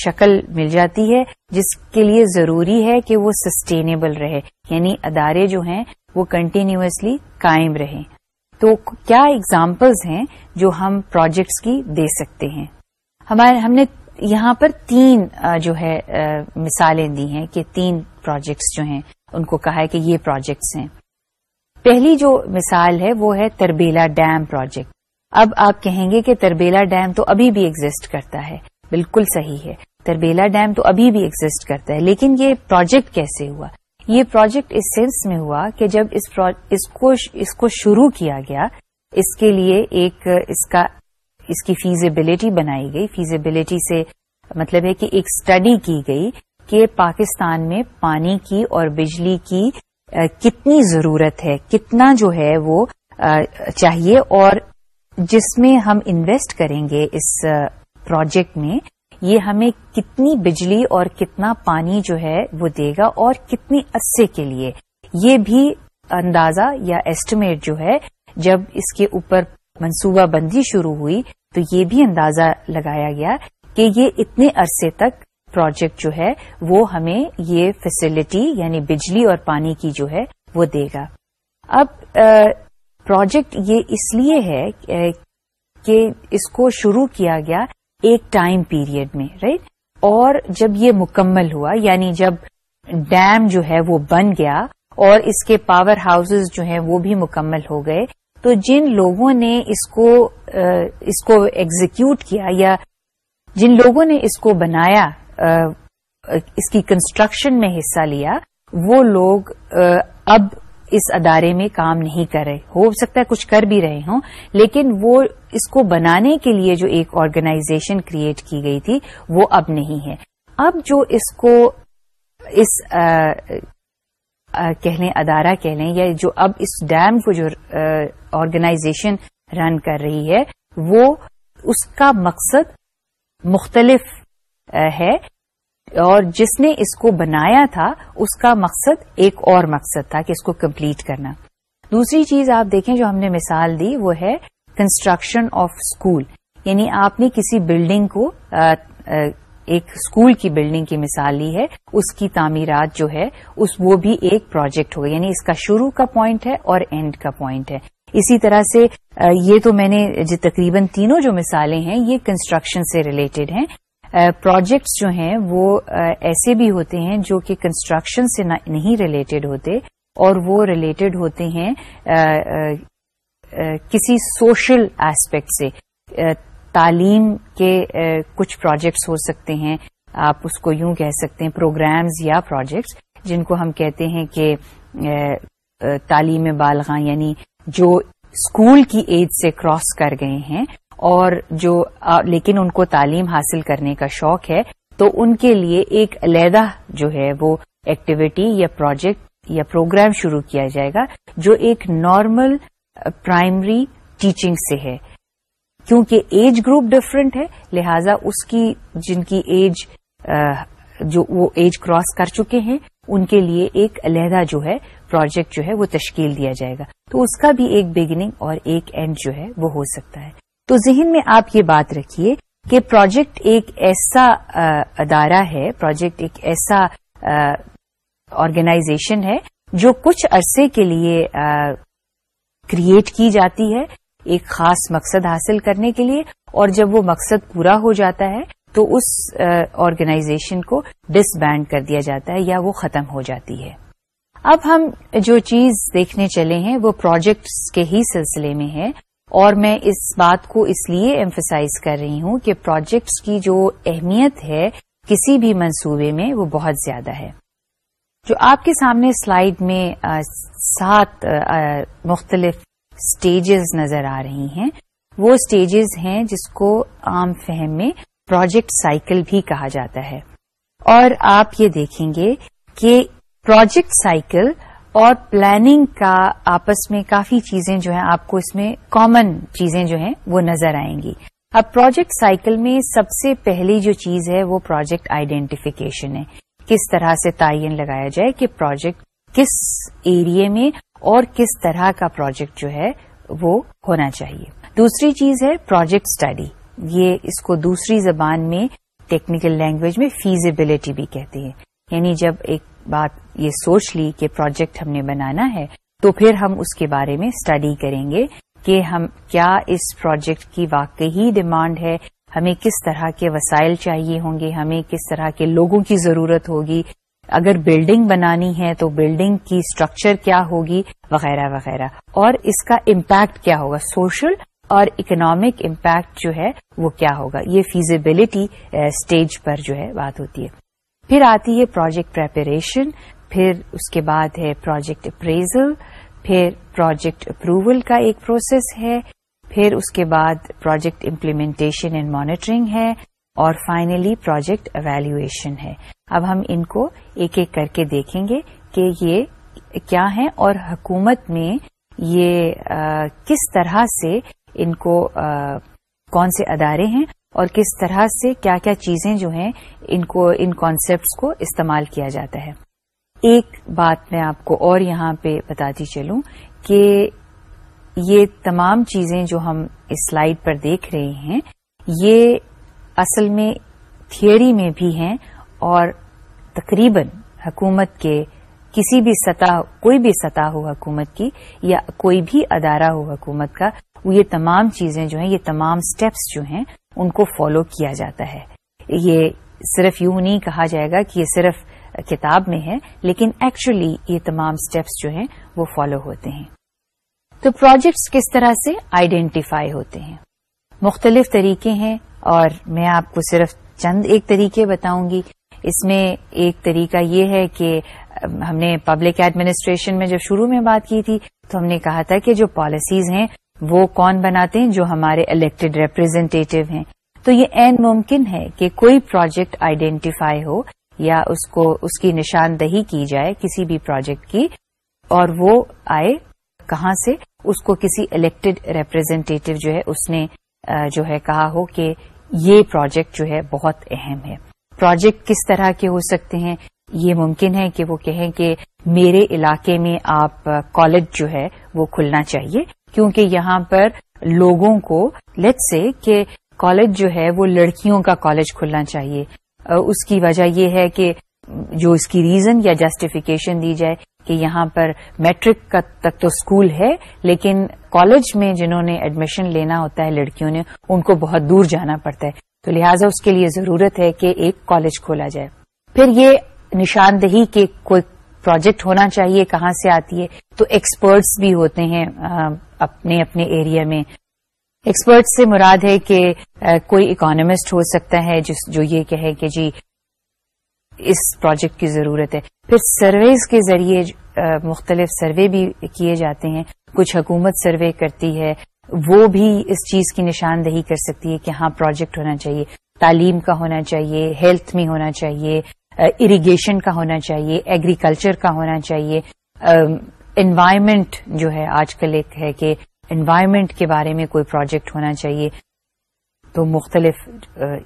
شکل مل جاتی ہے، جس کے لیے ضروری ہے کہ وہ سسٹینیبل رہے۔ یعنی ادارے جو ہیں وہ کنٹینیوسلی قائم رہیں۔ تو کیا اگزامپلز ہیں جو ہم پروجیکٹس کی دے سکتے ہیں؟ ہمارے، ہم نے یہاں پر تین جو ہے مثالیں دی ہیں کہ تین پروجیکٹس جو ہیں، ان کو کہا ہے کہ یہ پروجیکٹس ہیں۔ پہلی جو مثال ہے، وہ ہے تربیلا ڈیم پروجیکٹ اب آپ کہیں گے کہ تربیلا ڈیم تو ابھی بھی ایگزٹ کرتا ہے۔ بالکل صحیح ہے۔ تربیلا ڈیم تو ابھی بھی ایگزٹ کرتا ہے، لیکن یہ پروجیکٹ کیسے ہوا؟ یہ پروجیکٹ اس سینس میں ہوا کہ جب اس اس کو اس کو شروع کیا گیا، اس کے لیے ایک، اس کا اس کی فیزیبلٹی بنائی گئی. فیزیبلٹی سے مطلب ہے کہ ایک اسٹڈی کی گئی کہ پاکستان میں پانی کی اور بجلی کی کتنی ضرورت ہے، کتنا جو ہے وہ چاہیے اور جس میں ہم انویسٹ کریں گے اس پروجیکٹ میں، یہ ہمیں کتنی بجلی اور کتنا پانی جو ہے وہ دے گا اور کتنی عرصے کے لیے. یہ بھی اندازہ یا ایسٹیمیٹ جو ہے، جب اس کے اوپر منصوبہ بندی شروع ہوئی تو یہ بھی اندازہ لگایا گیا کہ یہ اتنے عرصے تک پروجیکٹ جو ہے وہ ہمیں یہ فیسلٹی یعنی بجلی اور پانی کی جو ہے وہ دے گا۔ اب پروجیکٹ یہ اس لیے ہے کہ اس کو شروع کیا گیا ایک ٹائم پیریڈ میں رائٹ اور جب یہ مکمل ہوا یعنی جب ڈیم جو ہے وہ بن گیا اور اس کے پاور ہاؤسز جو ہیں وہ بھی مکمل ہو گئے تو جن لوگوں نے اس کو اس کو ایگزیکیوٹ کیا یا جن لوگوں نے اس کو بنایا اس کی کنسٹرکشن میں حصہ لیا، وہ لوگ اب اس ادارے میں کام نہیں کر رہے۔ ہو سکتا ہے کچھ کر بھی رہے ہوں، لیکن وہ اس کو بنانے کے لیے جو ایک آرگنائزیشن کریٹ کی گئی تھی، وہ اب نہیں ہے۔ اب جو اس کو اس کہہ لیں، ادارہ کہہ لیں یا جو اب اس ڈیم کو جو آرگنائزیشن رن کر رہی ہے، وہ اس کا مقصد مختلف ہے۔ اور جس نے اس کو بنایا تھا، اس کا مقصد ایک اور مقصد تھا کہ اس کو کمپلیٹ کرنا۔ دوسری چیز آپ دیکھیں جو ہم نے مثال دی، وہ ہے کنسٹرکشن آف اسکول یعنی آپ نے کسی بلڈنگ کو ایک اسکول کی بلڈنگ کی مثال لی ہے، اس کی تعمیرات جو ہے، اس وہ بھی ایک پروجیکٹ ہوگا یعنی اس کا شروع کا پوائنٹ ہے اور اینڈ کا پوائنٹ ہے۔ اسی طرح سے یہ تو میں نے تقریباً تینوں جو مثالیں ہیں، یہ کنسٹرکشن سے ریلیٹڈ ہیں۔ پروجیکٹس جو ہیں، وہ ایسے بھی ہوتے ہیں جو کہ کنسٹرکشن سے نہیں ریلیٹڈ ہوتے اور وہ ریلیٹڈ ہوتے ہیں کسی سوشل ایسپیکٹ سے۔ تعلیم کے کچھ پروجیکٹس ہو سکتے ہیں۔ آپ اس کو یوں کہہ سکتے ہیں پروگرامز یا پروجیکٹس جن کو ہم کہتے ہیں کہ تعلیم بالغاں یعنی جو اسکول کی ایج سے کراس کر گئے ہیں اور جو لیکن ان کو تعلیم حاصل کرنے کا شوق ہے، تو ان کے لیے ایک علیحدہ جو ہے وہ ایکٹیویٹی یا پروجیکٹ یا پروگرام شروع کیا جائے گا، جو ایک نارمل پرائمری ٹیچنگ سے ہے۔ کیونکہ ایج گروپ ڈفرینٹ ہے، لہذا اس کی جن کی ایج جو وہ ایج کراس کر چکے ہیں، ان کے لیے ایک علیحدہ جو ہے پروجیکٹ جو ہے وہ تشکیل دیا جائے گا۔ تو اس کا بھی ایک بگننگ اور ایک اینڈ جو ہے وہ ہو سکتا ہے۔ تو ذہن میں آپ یہ بات رکھیے کہ پروجیکٹ ایک ایسا ادارہ ہے، پروجیکٹ ایک ایسا آرگنائزیشن ہے جو کچھ عرصے کے لیے کریٹ کی جاتی ہے ایک خاص مقصد حاصل کرنے کے لیے اور جب وہ مقصد پورا ہو جاتا ہے تو اس آرگنائزیشن کو ڈس بینڈ کر دیا جاتا ہے یا وہ ختم ہو جاتی ہے۔ اب ہم جو چیز دیکھنے چلے ہیں وہ پروجیکٹس کے ہی سلسلے میں ہے اور میں اس بات کو اس لیے ایمفسائز کر رہی ہوں کہ پروجیکٹس کی جو اہمیت ہے کسی بھی منصوبے میں وہ بہت زیادہ ہے۔ جو آپ کے سامنے سلائیڈ میں سات مختلف سٹیجز نظر آ رہی ہیں۔ وہ سٹیجز ہیں جس کو عام فہم میں پروجیکٹ سائیکل بھی کہا جاتا ہے۔ اور آپ یہ دیکھیں گے کہ پروجیکٹ سائیکل اور پلاننگ کا آپس میں کافی چیزیں جو ہیں، آپ کو اس میں کامن چیزیں جو ہیں، وہ نظر آئیں گی۔ اب پروجیکٹ سائیکل میں سب سے پہلی جو چیز ہے، وہ پروجیکٹ آئیڈینٹیفیکیشن ہے۔ کس طرح سے تعین لگایا جائے کہ پروجیکٹ کس ایریے میں اور کس طرح کا پروجیکٹ جو ہے، وہ ہونا چاہیے۔ دوسری چیز ہے پروجیکٹ اسٹڈی۔ یہ اس کو دوسری زبان میں، ٹیکنیکل لینگویج میں، فیزیبلٹی بھی کہتے ہیں۔ یعنی جب ایک بات یہ سوچ لی کہ پروجیکٹ ہم نے بنانا ہے، تو پھر ہم اس کے بارے میں اسٹڈی کریں گے کہ ہم کیا اس پروجیکٹ کی واقعی ڈیمانڈ ہے، ہمیں کس طرح کے وسائل چاہیے ہوں گے، ہمیں کس طرح کے لوگوں کی ضرورت ہوگی، اگر بلڈنگ بنانی ہے تو بلڈنگ کی اسٹرکچر کیا ہوگی، وغیرہ وغیرہ۔ اور اس کا امپیکٹ کیا ہوگا سوشل اور اکنامک امپیکٹ جو ہے وہ کیا ہوگا۔ یہ فیزیبلٹی اسٹیج eh, پر جو ہے بات ہوتی ہے۔ پھر آتی ہے پروجیکٹ پریپریشن، پھر اس کے بعد ہے پروجیکٹ اپریزل، پھر پروجیکٹ اپروول کا ایک پروسیس ہے، پھر اس کے بعد پروجیکٹ امپلیمنٹیشن اینڈ مانیٹرنگ ہے اور فائنلی پروجیکٹ اویلویشن ہے۔ اب ہم ان کو ایک ایک کر کے دیکھیں گے کہ یہ کیا ہیں اور حکومت میں یہ کس طرح سے ان کو کون سے ادارے ہیں اور کس طرح سے کیا کیا چیزیں جو ہیں ان کو، ان کانسیپٹس کو استعمال کیا جاتا ہے۔ ایک بات میں آپ کو اور یہاں پہ بتاتی چلوں کہ یہ تمام چیزیں جو ہم اس سلائیڈ پر دیکھ رہے ہیں، یہ اصل میں تھیوری میں بھی ہیں اور تقریباً حکومت کے کسی بھی سطح، کوئی بھی سطح ہو حکومت کی یا کوئی بھی ادارہ ہو حکومت کا، وہ یہ تمام چیزیں جو ہیں، یہ تمام سٹیپس جو ہیں ان کو فالو کیا جاتا ہے۔ یہ صرف یوں نہیں کہا جائے گا کہ یہ صرف کتاب میں ہے، لیکن ایکچولی یہ تمام سٹیپس جو ہیں وہ فالو ہوتے ہیں۔ تو پروجیکٹس کس طرح سے آئیڈینٹیفائی ہوتے ہیں؟ مختلف طریقے ہیں اور میں آپ کو صرف چند ایک طریقے بتاؤں گی۔ اس میں ایک طریقہ یہ ہے کہ ہم نے پبلک ایڈمنسٹریشن میں جب شروع میں بات کی تھی تو ہم نے کہا تھا کہ جو پالیسیز ہیں وہ کون بناتے ہیں جو ہمارے الیکٹڈ ریپرزینٹیو ہیں؟ تو یہ این ممکن ہے کہ کوئی پروجیکٹ آئیڈینٹیفائی ہو یا اس کو اس کی نشاندہی کی جائے کسی بھی پروجیکٹ کی، اور وہ آئے کہاں سے؟ اس کو کسی الیکٹڈ ریپرزینٹیو جو ہے، اس نے جو ہے کہا ہو کہ یہ پروجیکٹ جو ہے بہت اہم ہے۔ پروجیکٹ کس طرح کے ہو سکتے ہیں؟ یہ ممکن ہے کہ وہ کہیں کہ میرے علاقے میں آپ کالج جو ہے وہ کھلنا چاہیے۔ کیونکہ یہاں پر لوگوں کو لیٹ سے کہ کالج جو ہے وہ لڑکیوں کا کالج کھلنا چاہیے۔ اس کی وجہ یہ ہے کہ جو اس کی ریزن یا جسٹیفیکیشن دی جائے کہ یہاں پر میٹرک کا تک تو اسکول ہے، لیکن کالج میں جنہوں نے ایڈمیشن لینا ہوتا ہے لڑکیوں نے، ان کو بہت دور جانا پڑتا ہے۔ تو لہٰذا اس کے لیے ضرورت ہے کہ ایک کالج کھولا جائے۔ پھر یہ نشاندہی کے کوئی پروجیکٹ ہونا چاہیے، کہاں سے آتی ہے؟ تو ایکسپرٹس بھی ہوتے ہیں اپنے اپنے ایریا میں. ایکسپرٹ سے مراد ہے کہ کوئی اکانومسٹ ہو سکتا ہے جس جو یہ کہے کہ جی اس پروجیکٹ کی ضرورت ہے. پھر سرویز کے ذریعے مختلف سروے بھی کیے جاتے ہیں. کچھ حکومت سروے کرتی ہے. وہ بھی اس چیز کی نشاندہی کر سکتی ہے کہ ہاں پروجیکٹ ہونا چاہیے. تعلیم کا ہونا چاہیے ہیلتھ میں ہونا چاہیے اریگیشن کا ہونا چاہیے ایگریکلچر کا ہونا چاہیے. انوائرمنٹ جو ہے آج کل ایک ہے کہ انوائرمنٹ کے بارے میں کوئی پروجیکٹ ہونا چاہیے تو مختلف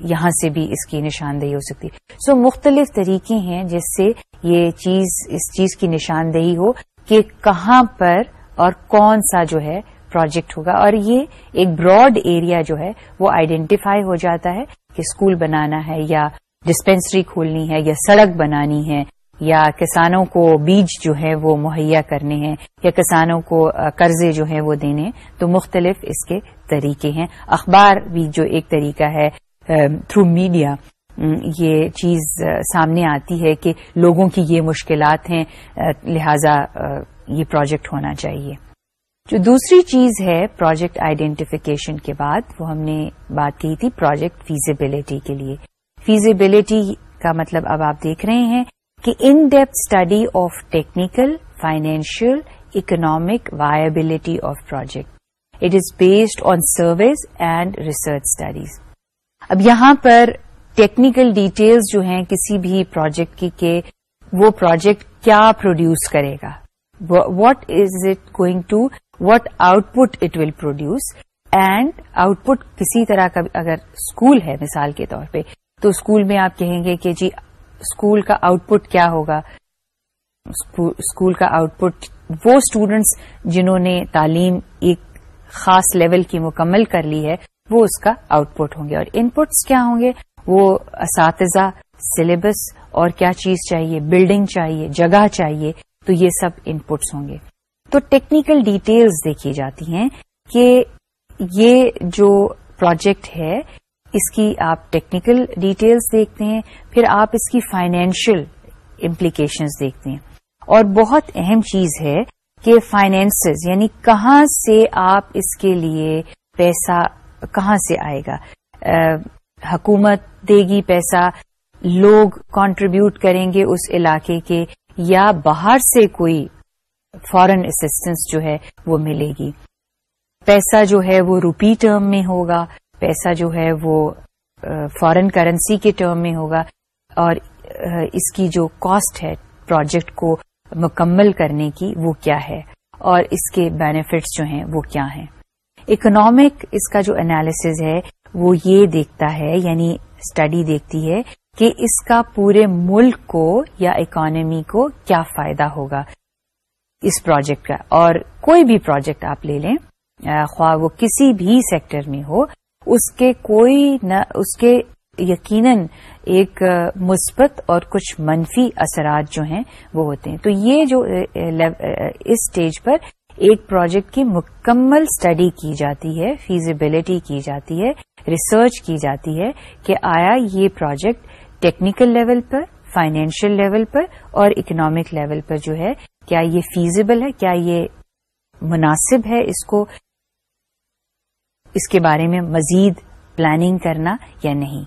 یہاں سے بھی اس کی نشاندہی ہو سکتی۔ سو مختلف طریقے ہیں جس سے یہ چیز، اس چیز کی نشاندہی ہو کہ کہاں پر اور کون سا جو ہے پروجیکٹ ہوگا۔ اور یہ ایک براڈ ایریا جو ہے وہ آئیڈینٹیفائی ہو جاتا ہے کہ اسکول بنانا ہے یا ڈسپینسری کھولنی ہے یا سڑک بنانی ہے۔ یا کسانوں کو بیج جو ہے وہ مہیا کرنے ہیں، یا کسانوں کو قرضے جو ہیں وہ دینے، تو مختلف اس کے طریقے ہیں۔ اخبار بھی جو ایک طریقہ ہے تھرو میڈیا یہ چیز سامنے آتی ہے کہ لوگوں کی یہ مشکلات ہیں لہذا یہ پروجیکٹ ہونا چاہیے۔ جو دوسری چیز ہے پروجیکٹ آئیڈینٹیفیکیشن کے بعد، وہ ہم نے بات کی تھی پروجیکٹ فیزیبلٹی کے لیے۔ فیزیبلٹی کا مطلب اب آپ دیکھ رہے ہیں کہ in depth study of technical financial economic viability of project it is based on service and research studies اب یہاں پر ٹیکنیکل ڈیٹیلز جو ہیں کسی بھی پروجیکٹ کی کہ وہ پروجیکٹ کیا پروڈیوس کرے گا. What is it going to what output it will produce and output کسی طرح کا اگر اسکول ہے مثال کے طور پہ، تو اسکول میں آپ کہیں گے کہ جی اسکول کا آؤٹ پٹ کیا ہوگا؟ اسکول کا آؤٹ پٹ وہ اسٹوڈینٹس جنہوں نے تعلیم ایک خاص لیول کی مکمل کر لی ہے، وہ اس کا آؤٹ پٹ ہوں گے۔ اور ان پٹس کیا ہوں گے؟ وہ اساتذہ سلیبس اور کیا چیز چاہیے؟ بلڈنگ چاہیے، جگہ چاہیے، تو یہ سب ان پٹس ہوں گے۔ تو ٹیکنیکل ڈیٹیلز دیکھی جاتی ہیں کہ یہ جو پروجیکٹ ہے اس کی آپ ٹیکنیکل ڈیٹیلز دیکھتے ہیں، پھر آپ اس کی فائنینشیل امپلیکیشنز دیکھتے ہیں۔ اور بہت اہم چیز ہے کہ فائنینسز یعنی کہاں سے آپ اس کے لیے پیسہ کہاں سے آئے گا۔ حکومت دے گی پیسہ، لوگ کانٹریبیوٹ کریں گے اس علاقے کے، یا باہر سے کوئی فارن اسسٹنس جو ہے وہ ملے گی۔ پیسہ جو ہے وہ روپی ٹرم میں ہوگا۔ پیسہ جو ہے وہ فارن کرنسی کے ٹرم میں ہوگا اور اس کی جو کاسٹ ہے پروجیکٹ کو مکمل کرنے کی وہ کیا ہے اور اس کے بینیفٹس جو ہیں وہ کیا ہیں۔ اکنامک اس کا جو انالیسز ہے وہ یہ دیکھتا ہے یعنی اسٹڈی دیکھتی ہے کہ اس کا پورے ملک کو یا اکانمی کو کیا فائدہ ہوگا اس پروجیکٹ کا۔ اور کوئی بھی پروجیکٹ آپ لے لیں خواہ وہ کسی بھی سیکٹر میں ہو اس کے کوئی نہ، اس کے یقیناً ایک مثبت اور کچھ منفی اثرات جو ہیں وہ ہوتے ہیں۔ تو یہ جو اس سٹیج پر ایک پروجیکٹ کی مکمل اسٹڈی کی جاتی ہے فیزیبلٹی کی جاتی ہے ریسرچ کی جاتی ہے کہ آیا یہ پروجیکٹ ٹیکنیکل لیول پر فائنینشیل لیول پر اور اکنامک لیول پر جو ہے، کیا یہ فیزیبل ہے، کیا یہ مناسب ہے اس کو اس کے بارے میں مزید پلاننگ کرنا یا نہیں۔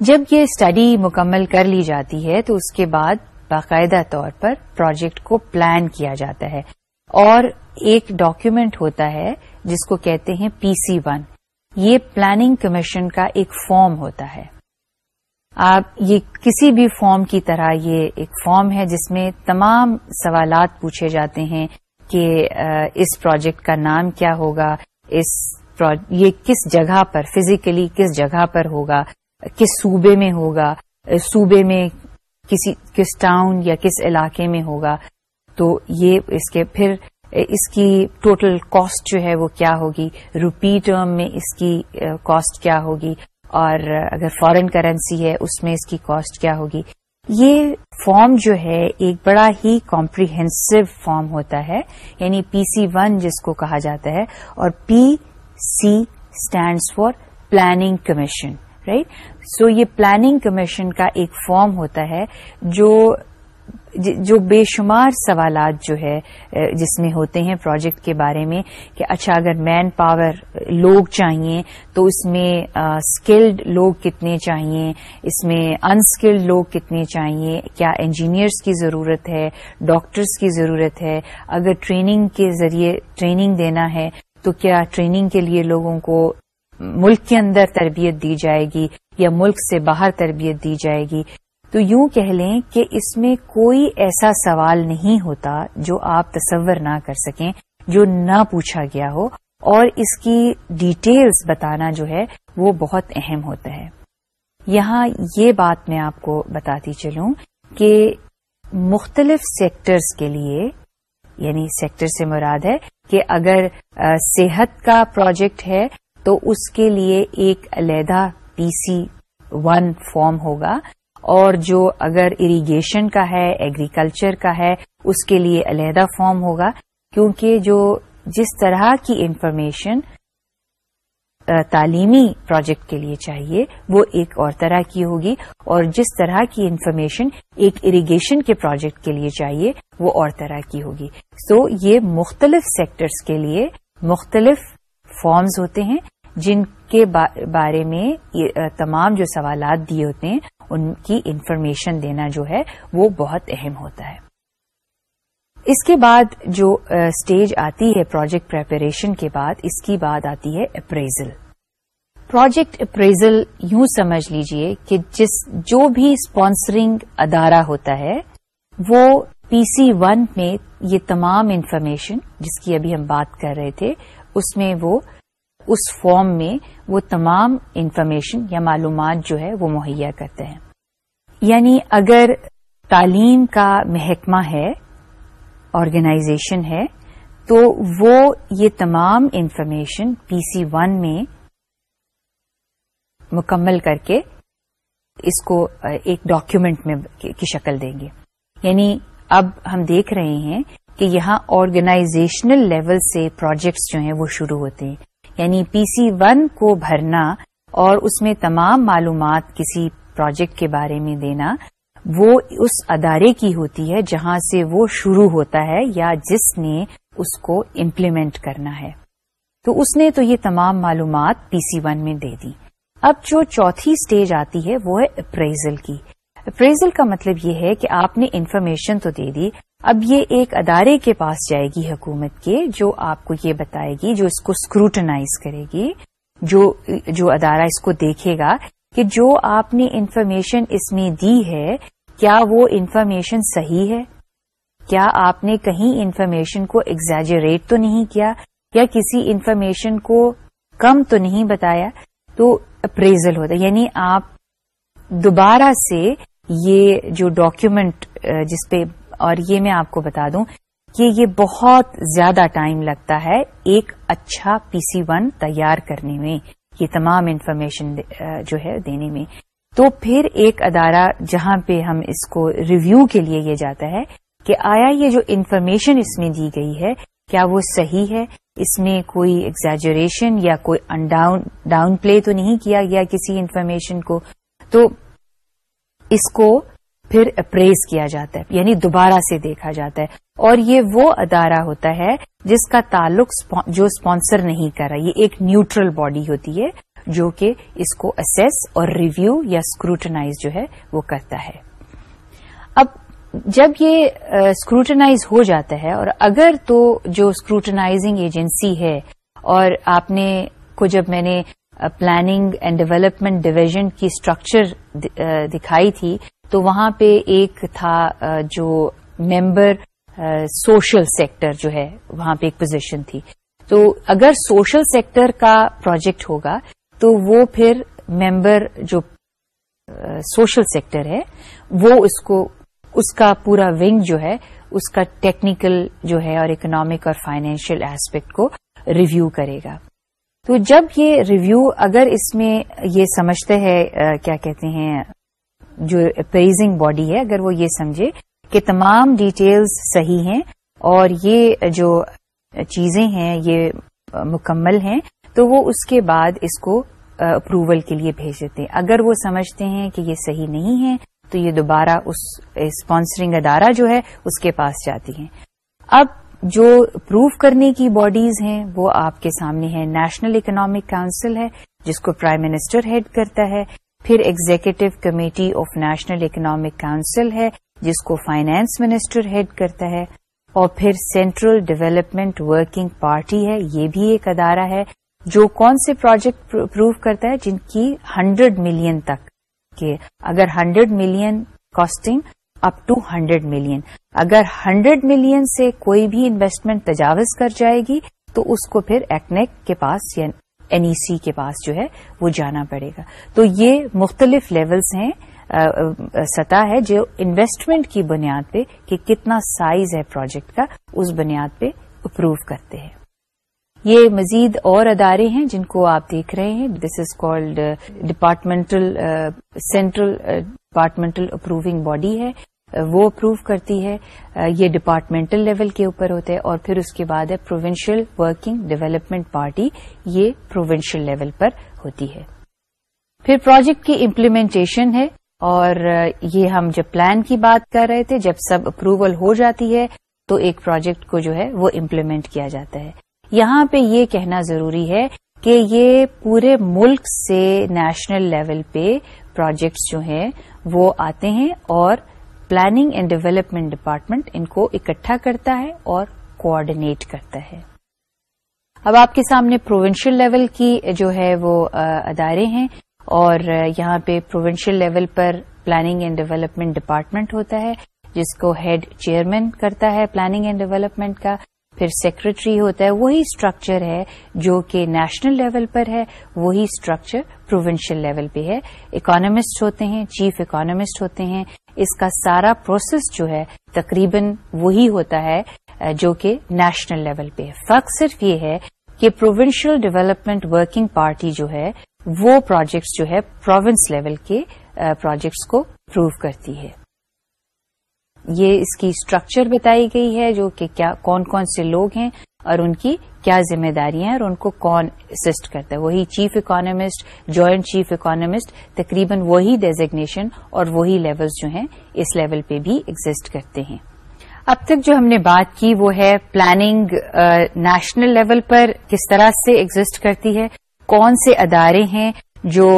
جب یہ اسٹڈی مکمل کر لی جاتی ہے تو اس کے بعد باقاعدہ طور پر پروجیکٹ کو پلان کیا جاتا ہے اور ایک ڈاکیومنٹ ہوتا ہے جس کو کہتے ہیں پی سی ون یہ پلاننگ کمیشن کا ایک فارم ہوتا ہے۔ آپ یہ کسی بھی فارم کی طرح یہ ایک فارم ہے جس میں تمام سوالات پوچھے جاتے ہیں کہ اس پروجیکٹ کا نام کیا ہوگا؟ اس یہ کس جگہ پر فزیکلی کس جگہ پر ہوگا، کس صوبے میں ہوگا صوبے میں کسی کس ٹاؤن یا کس علاقے میں ہوگا، تو یہ اس کے پھر اس کی ٹوٹل کاسٹ جو ہے وہ کیا ہوگی روپی ٹرم میں اس کی uh, کاسٹ کیا ہوگی، اور اگر فارن کرنسی ہے اس میں اس کی کاسٹ کیا ہوگی یہ فارم جو ہے ایک بڑا ہی کمپریہنسو فارم ہوتا ہے یعنی پی سی ون جس کو کہا جاتا ہے، اور P C stands for planning commission right so یہ پلاننگ کمیشن کا ایک فارم ہوتا ہے جو جو بے شمار سوالات جو ہے جس میں ہوتے ہیں پروجیکٹ کے بارے میں، کہ اچھا اگر مین پاور لوگ چاہیے، تو اس میں اسکلڈ لوگ کتنے چاہیے، اس میں انسکلڈ لوگ کتنے چاہیے، کیا انجینئرس کی ضرورت ہے ڈاکٹرس کی ضرورت ہے، اگر ٹریننگ کے ذریعے ٹریننگ دینا ہے، تو کیا ٹریننگ کے لیے لوگوں کو ملک کے اندر تربیت دی جائے گی یا ملک سے باہر تربیت دی جائے گی؟ تو یوں کہہ لیں کہ اس میں کوئی ایسا سوال نہیں ہوتا جو آپ تصور نہ کر سکیں، جو نہ پوچھا گیا ہو، اور اس کی ڈیٹیلز بتانا جو ہے وہ بہت اہم ہوتا ہے۔ یہاں یہ بات میں آپ کو بتاتی چلوں کہ مختلف سیکٹرز کے لیے یعنی سیکٹر سے مراد ہے کہ اگر صحت کا پروجیکٹ ہے تو اس کے لیے ایک علیحدہ پی سی ون فارم ہوگا۔ اور جو اگر اریگیشن کا ہے ایگریکلچر کا ہے اس کے لیے علیحدہ فارم ہوگا کیونکہ جو جس طرح کی انفارمیشن تعلیمی پروجیکٹ کے لیے چاہیے وہ ایک اور طرح کی ہوگی۔ اور جس طرح کی انفارمیشن ایک اریگیشن کے پروجیکٹ کے لیے چاہیے وہ اور طرح کی ہوگی۔ سو so, یہ مختلف سیکٹرز کے لیے مختلف فارمز ہوتے ہیں جن کے بارے میں تمام جو سوالات دیے ہوتے ہیں ان کی انفارمیشن دینا جو ہے وہ بہت اہم ہوتا ہے۔ اس کے بعد جو اسٹیج آتی ہے پروجیکٹ پریپریشن کے بعد، اس کی بات آتی ہے اپریزل پروجیکٹ اپریزل یوں سمجھ لیجیے کہ جس، جو بھی اسپانسرنگ ادارہ ہوتا ہے، وہ پی سی ون میں یہ تمام انفارمیشن جس کی ابھی ہم بات کر رہے تھے، اس میں وہ اس فارم میں وہ تمام انفارمیشن یا معلومات جو ہے وہ مہیا کرتے ہیں۔ یعنی اگر تعلیم کا محکمہ ہے آرگنائزیشن ہے، تو وہ یہ تمام انفارمیشن پی سی ون میں مکمل کر کے اس کو ایک ڈاکیومنٹ میں کی شکل دیں گے۔ یعنی اب ہم دیکھ رہے ہیں کہ یہاں آرگنائزیشنل لیول سے پروجیکٹس جو ہیں وہ شروع ہوتے ہیں۔ یعنی پی سی ون کو بھرنا اور اس میں تمام معلومات کسی پروجیکٹ کے بارے میں دینا، وہ اس ادارے کی ہوتی ہے جہاں سے وہ شروع ہوتا ہے یا جس نے اس کو امپلیمنٹ کرنا ہے۔ تو اس نے تو یہ تمام معلومات پی سی ون میں دے دی۔ اب جو چوتھی سٹیج آتی ہے وہ ہے اپریزل کی۔ اپریزل کا مطلب یہ ہے کہ آپ نے انفارمیشن تو دے دی اب یہ ایک ادارے کے پاس جائے گی حکومت کے، جو آپ کو یہ بتائے گی، جو اس کو اسکروٹنائز کرے گی، جو جو ادارہ اس کو دیکھے گا کہ جو آپ نے انفارمیشن اس میں دی ہے، کیا وہ انفارمیشن صحیح ہے؟ کیا آپ نے کہیں انفارمیشن کو ایگزیجریٹ تو نہیں کیا؟ یا کسی انفارمیشن کو کم تو نہیں بتایا؟ تو اپریزل ہوتا یعنی آپ دوبارہ سے یہ جو ڈاکیومنٹ جس پہ اور یہ میں آپ کو بتا دوں کہ یہ بہت زیادہ ٹائم لگتا ہے ایک اچھا پی سی ون تیار کرنے میں، یہ تمام انفارمیشن جو ہے دینے میں۔ تو پھر ایک ادارہ جہاں پہ ہم اس کو ریویو کے لیے یہ جاتا ہے کہ آیا یہ جو انفارمیشن اس میں دی گئی ہے، کیا وہ صحیح ہے؟ اس میں کوئی ایگزیجریشن یا کوئی ڈاؤن پلے تو نہیں کیا گیا کسی انفارمیشن کو؟ تو اس کو پھر اپریز کیا جاتا ہے یعنی دوبارہ سے دیکھا جاتا ہے۔ اور یہ وہ ادارہ ہوتا ہے جس کا تعلق جو اسپانسر نہیں کر رہا، یہ ایک نیوٹرل باڈی ہوتی ہے جو کہ اس کو اسیس اور ریویو یا اسکروٹنائز جو ہے وہ کرتا ہے۔ اب جب یہ اسکروٹنائز ہو جاتا ہے اور اگر تو جو اسکروٹنائزنگ ایجنسی ہے اور آپ نے کو جب میں نے پلاننگ اینڈ ڈیولپمنٹ ڈویژن کی اسٹرکچر دکھائی تھی تو وہاں پہ ایک تھا جو ممبر سوشل سیکٹر جو ہے، وہاں پہ ایک پوزیشن تھی۔ تو اگر سوشل سیکٹر کا پروجیکٹ ہوگا، تو وہ پھر ممبر جو سوشل سیکٹر ہے، وہ اس کو، اس کا پورا ونگ جو ہے، اس کا ٹیکنیکل جو ہے اور اکنامک اور فائنینشیل ایسپیکٹ کو ریویو کرے گا۔ تو جب یہ ریویو، اگر اس میں یہ سمجھتے ہیں کیا کہتے ہیں جو اپریزنگ باڈی ہے، اگر وہ یہ سمجھے کہ تمام ڈیٹیلز صحیح ہیں اور یہ جو چیزیں ہیں، یہ مکمل ہیں، تو وہ اس کے بعد اس کو اپروول کے لیے بھیج دیتے ہیں۔ اگر وہ سمجھتے ہیں کہ یہ صحیح نہیں ہے، تو یہ دوبارہ اس اسپانسرنگ ادارہ جو ہے، اس کے پاس جاتی ہیں۔ اب جو پروو کرنے کی باڈیز ہیں، وہ آپ کے سامنے ہیں۔ نیشنل اکنامک کاؤنسل ہے، جس کو پرائم منسٹر ہیڈ کرتا ہے۔ پھر executive committee of national economic council ہے، جس کو فائنانس منسٹر ہیڈ کرتا ہے۔ اور پھر سینٹرل ڈیولپمنٹ ورکنگ پارٹی ہے، یہ بھی ایک ادارہ ہے جو کون سے پروجیکٹ پروو کرتا ہے؟ جن کی ہنڈریڈ ملین تک۔ کے اگر hundred million costing up to hundred million اگر ہنڈریڈ ملین سے کوئی بھی انویسٹمنٹ تجاوز کر جائے گی، تو اس کو پھر ایکنیک کے پاس این ای سی کے پاس جو ہے وہ جانا پڑے گا۔ تو یہ مختلف لیولز ہیں سطح ہے جو انویسٹمنٹ کی بنیاد پہ کہ کتنا سائز ہے پروجیکٹ کا، اس بنیاد پہ اپروو کرتے ہیں۔ یہ مزید اور ادارے ہیں جن کو آپ دیکھ رہے ہیں۔ This is called departmental central departmental approving body ہے۔ وہ اپروو کرتی ہے یہ ڈپارٹمنٹل لیول کے اوپر ہوتا ہے اور پھر اس کے بعد ہے پروونشل ورکنگ ڈیولپمنٹ پارٹی یہ پروونشل لیول پر ہوتی ہے۔ پھر پروجیکٹ کی امپلیمنٹیشن ہے اور یہ ہم جب پلان کی بات کر رہے تھے، جب سب اپروول ہو جاتی ہے تو ایک پروجیکٹ کو جو ہے وہ امپلیمنٹ کیا جاتا ہے۔ یہاں پہ یہ کہنا ضروری ہے کہ یہ پورے ملک سے نیشنل لیول پہ پروجیکٹس جو ہیں وہ آتے ہیں اور پلاننگ اینڈ ڈیولپمنٹ ڈپارٹمنٹ ان کو اکٹھا کرتا ہے اور کوآڈینیٹ کرتا ہے۔ اب آپ کے سامنے پروونشل لیول کی جو ہے وہ ادارے ہیں اور یہاں پہ پروونشل لیول پر پلاننگ اینڈ ڈیولپمنٹ ڈپارٹمنٹ ہوتا ہے، جس کو ہیڈ چیئرمین کرتا ہے پلاننگ اینڈ ڈیولپمنٹ کا، پھر سیکرٹری ہوتا ہے، وہی اسٹرکچر ہے جو کہ نیشنل لیول پر ہے، وہی اسٹرکچر پروونشل لیول پہ ہے۔ اکانومسٹ ہوتے ہیں چیف اکانومسٹ ہوتے ہیں۔ اس کا سارا پروسیس جو ہے، تقریباً وہی ہوتا ہے، جو کہ نیشنل لیول پہ ہے۔ فرق صرف یہ ہے کہ پروونشل ڈیولپمنٹ ورکنگ پارٹی جو ہے، وہ پروجیکٹس جو ہے پروونس لیول کے پروجیکٹس کو پروو کرتی ہے۔ یہ اس کی اسٹرکچر بتائی گئی ہے، جو کہ کیا کون کون سے لوگ ہیں۔ اور ان کی کیا ذمہ داریاں ہیں اور ان کو کون اسسٹ کرتا ہے؟ وہی chief economist joint chief economist تقریباً وہی ڈیزیگنیشن اور وہی لیولز جو ہیں اس لیول پہ بھی ایگزٹ کرتے ہیں۔ اب تک جو ہم نے بات کی وہ ہے پلاننگ نیشنل لیول پر کس طرح سے ایگزٹ کرتی ہے، کون سے ادارے ہیں جو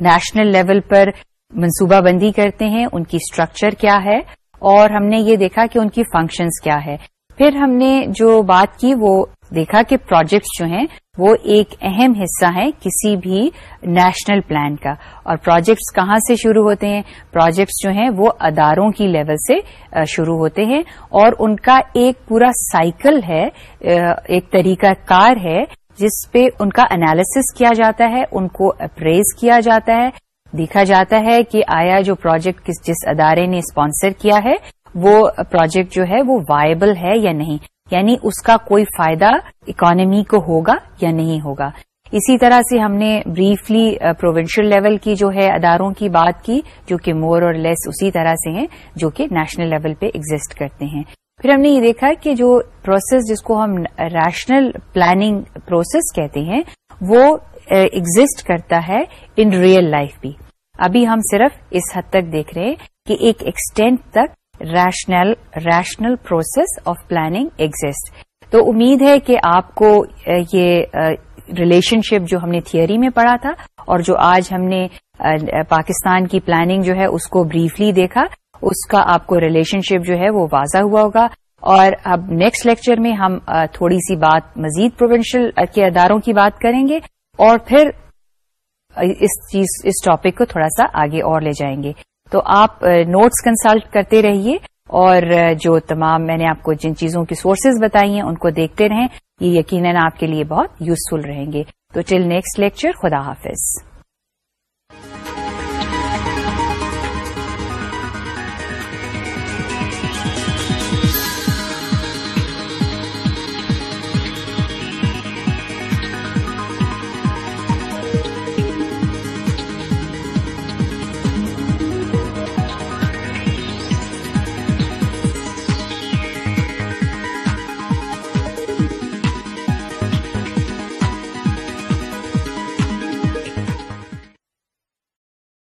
نیشنل لیول پر منصوبہ بندی کرتے ہیں، ان کی اسٹرکچر کیا ہے، اور ہم نے یہ دیکھا کہ ان کی فنکشنز کیا ہے۔ پھر ہم نے جو بات کی وہ دیکھا کہ پروجیکٹس جو ہیں وہ ایک اہم حصہ ہیں کسی بھی نیشنل پلان کا۔ اور پروجیکٹس کہاں سے شروع ہوتے ہیں؟ پروجیکٹس جو ہیں وہ اداروں کی لیول سے شروع ہوتے ہیں۔ اور ان کا ایک پورا سائیکل ہے ایک طریقہ کار ہے، جس پہ ان کا انالیسس کیا جاتا ہے، ان کو اپریز کیا جاتا ہے۔ دیکھا جاتا ہے کہ آیا جو پروجیکٹ جس ادارے نے اسپانسر کیا ہے وہ پروجیکٹ جو ہے وہ وائبل ہے یا نہیں؟ یعنی اس کا کوئی فائدہ اکانمی کو ہوگا یا نہیں ہوگا؟ اسی طرح سے ہم نے بریفلی پروونشل لیول کی جو ہے اداروں کی بات کی، جو کہ مور اور لیس اسی طرح سے ہیں، جو کہ نیشنل لیول پہ ایگزٹ کرتے ہیں۔ پھر ہم نے یہ دیکھا کہ جو پروسیس جس کو ہم ریشنل پلاننگ پروسیس کہتے ہیں، وہ uh, ایگزٹ کرتا ہے ان ریئل لائف بھی۔ ابھی ہم صرف اس حد تک دیکھ رہے ہیں کہ ایک ایکسٹینٹ تک rational rational process of planning exit تو امید ہے کہ آپ کو یہ ریلیشن شپ جو ہم نے تھیوری میں پڑھا تھا اور جو آج ہم نے پاکستان کی پلاننگ جو ہے اس کو بریفلی دیکھا، اس کا آپ کو ریلیشن شپ جو ہے وہ واضح ہوا ہوگا۔ اور اب نیکسٹ لیکچر میں ہم تھوڑی سی بات مزید پروونشل کے اداروں کی بات کریں گے اور پھر اس چیز، اس ٹاپک کو تھوڑا سا آگے اور لے جائیں گے۔ تو آپ نوٹس کنسلٹ کرتے رہیے اور جو تمام میں نے آپ کو جن چیزوں کی سورسز بتائی ہیں ان کو دیکھتے رہیں، یہ یقیناً آپ کے لیے بہت یوزفل رہیں گے۔ تو ٹل نیکسٹ لیکچر خدا حافظ۔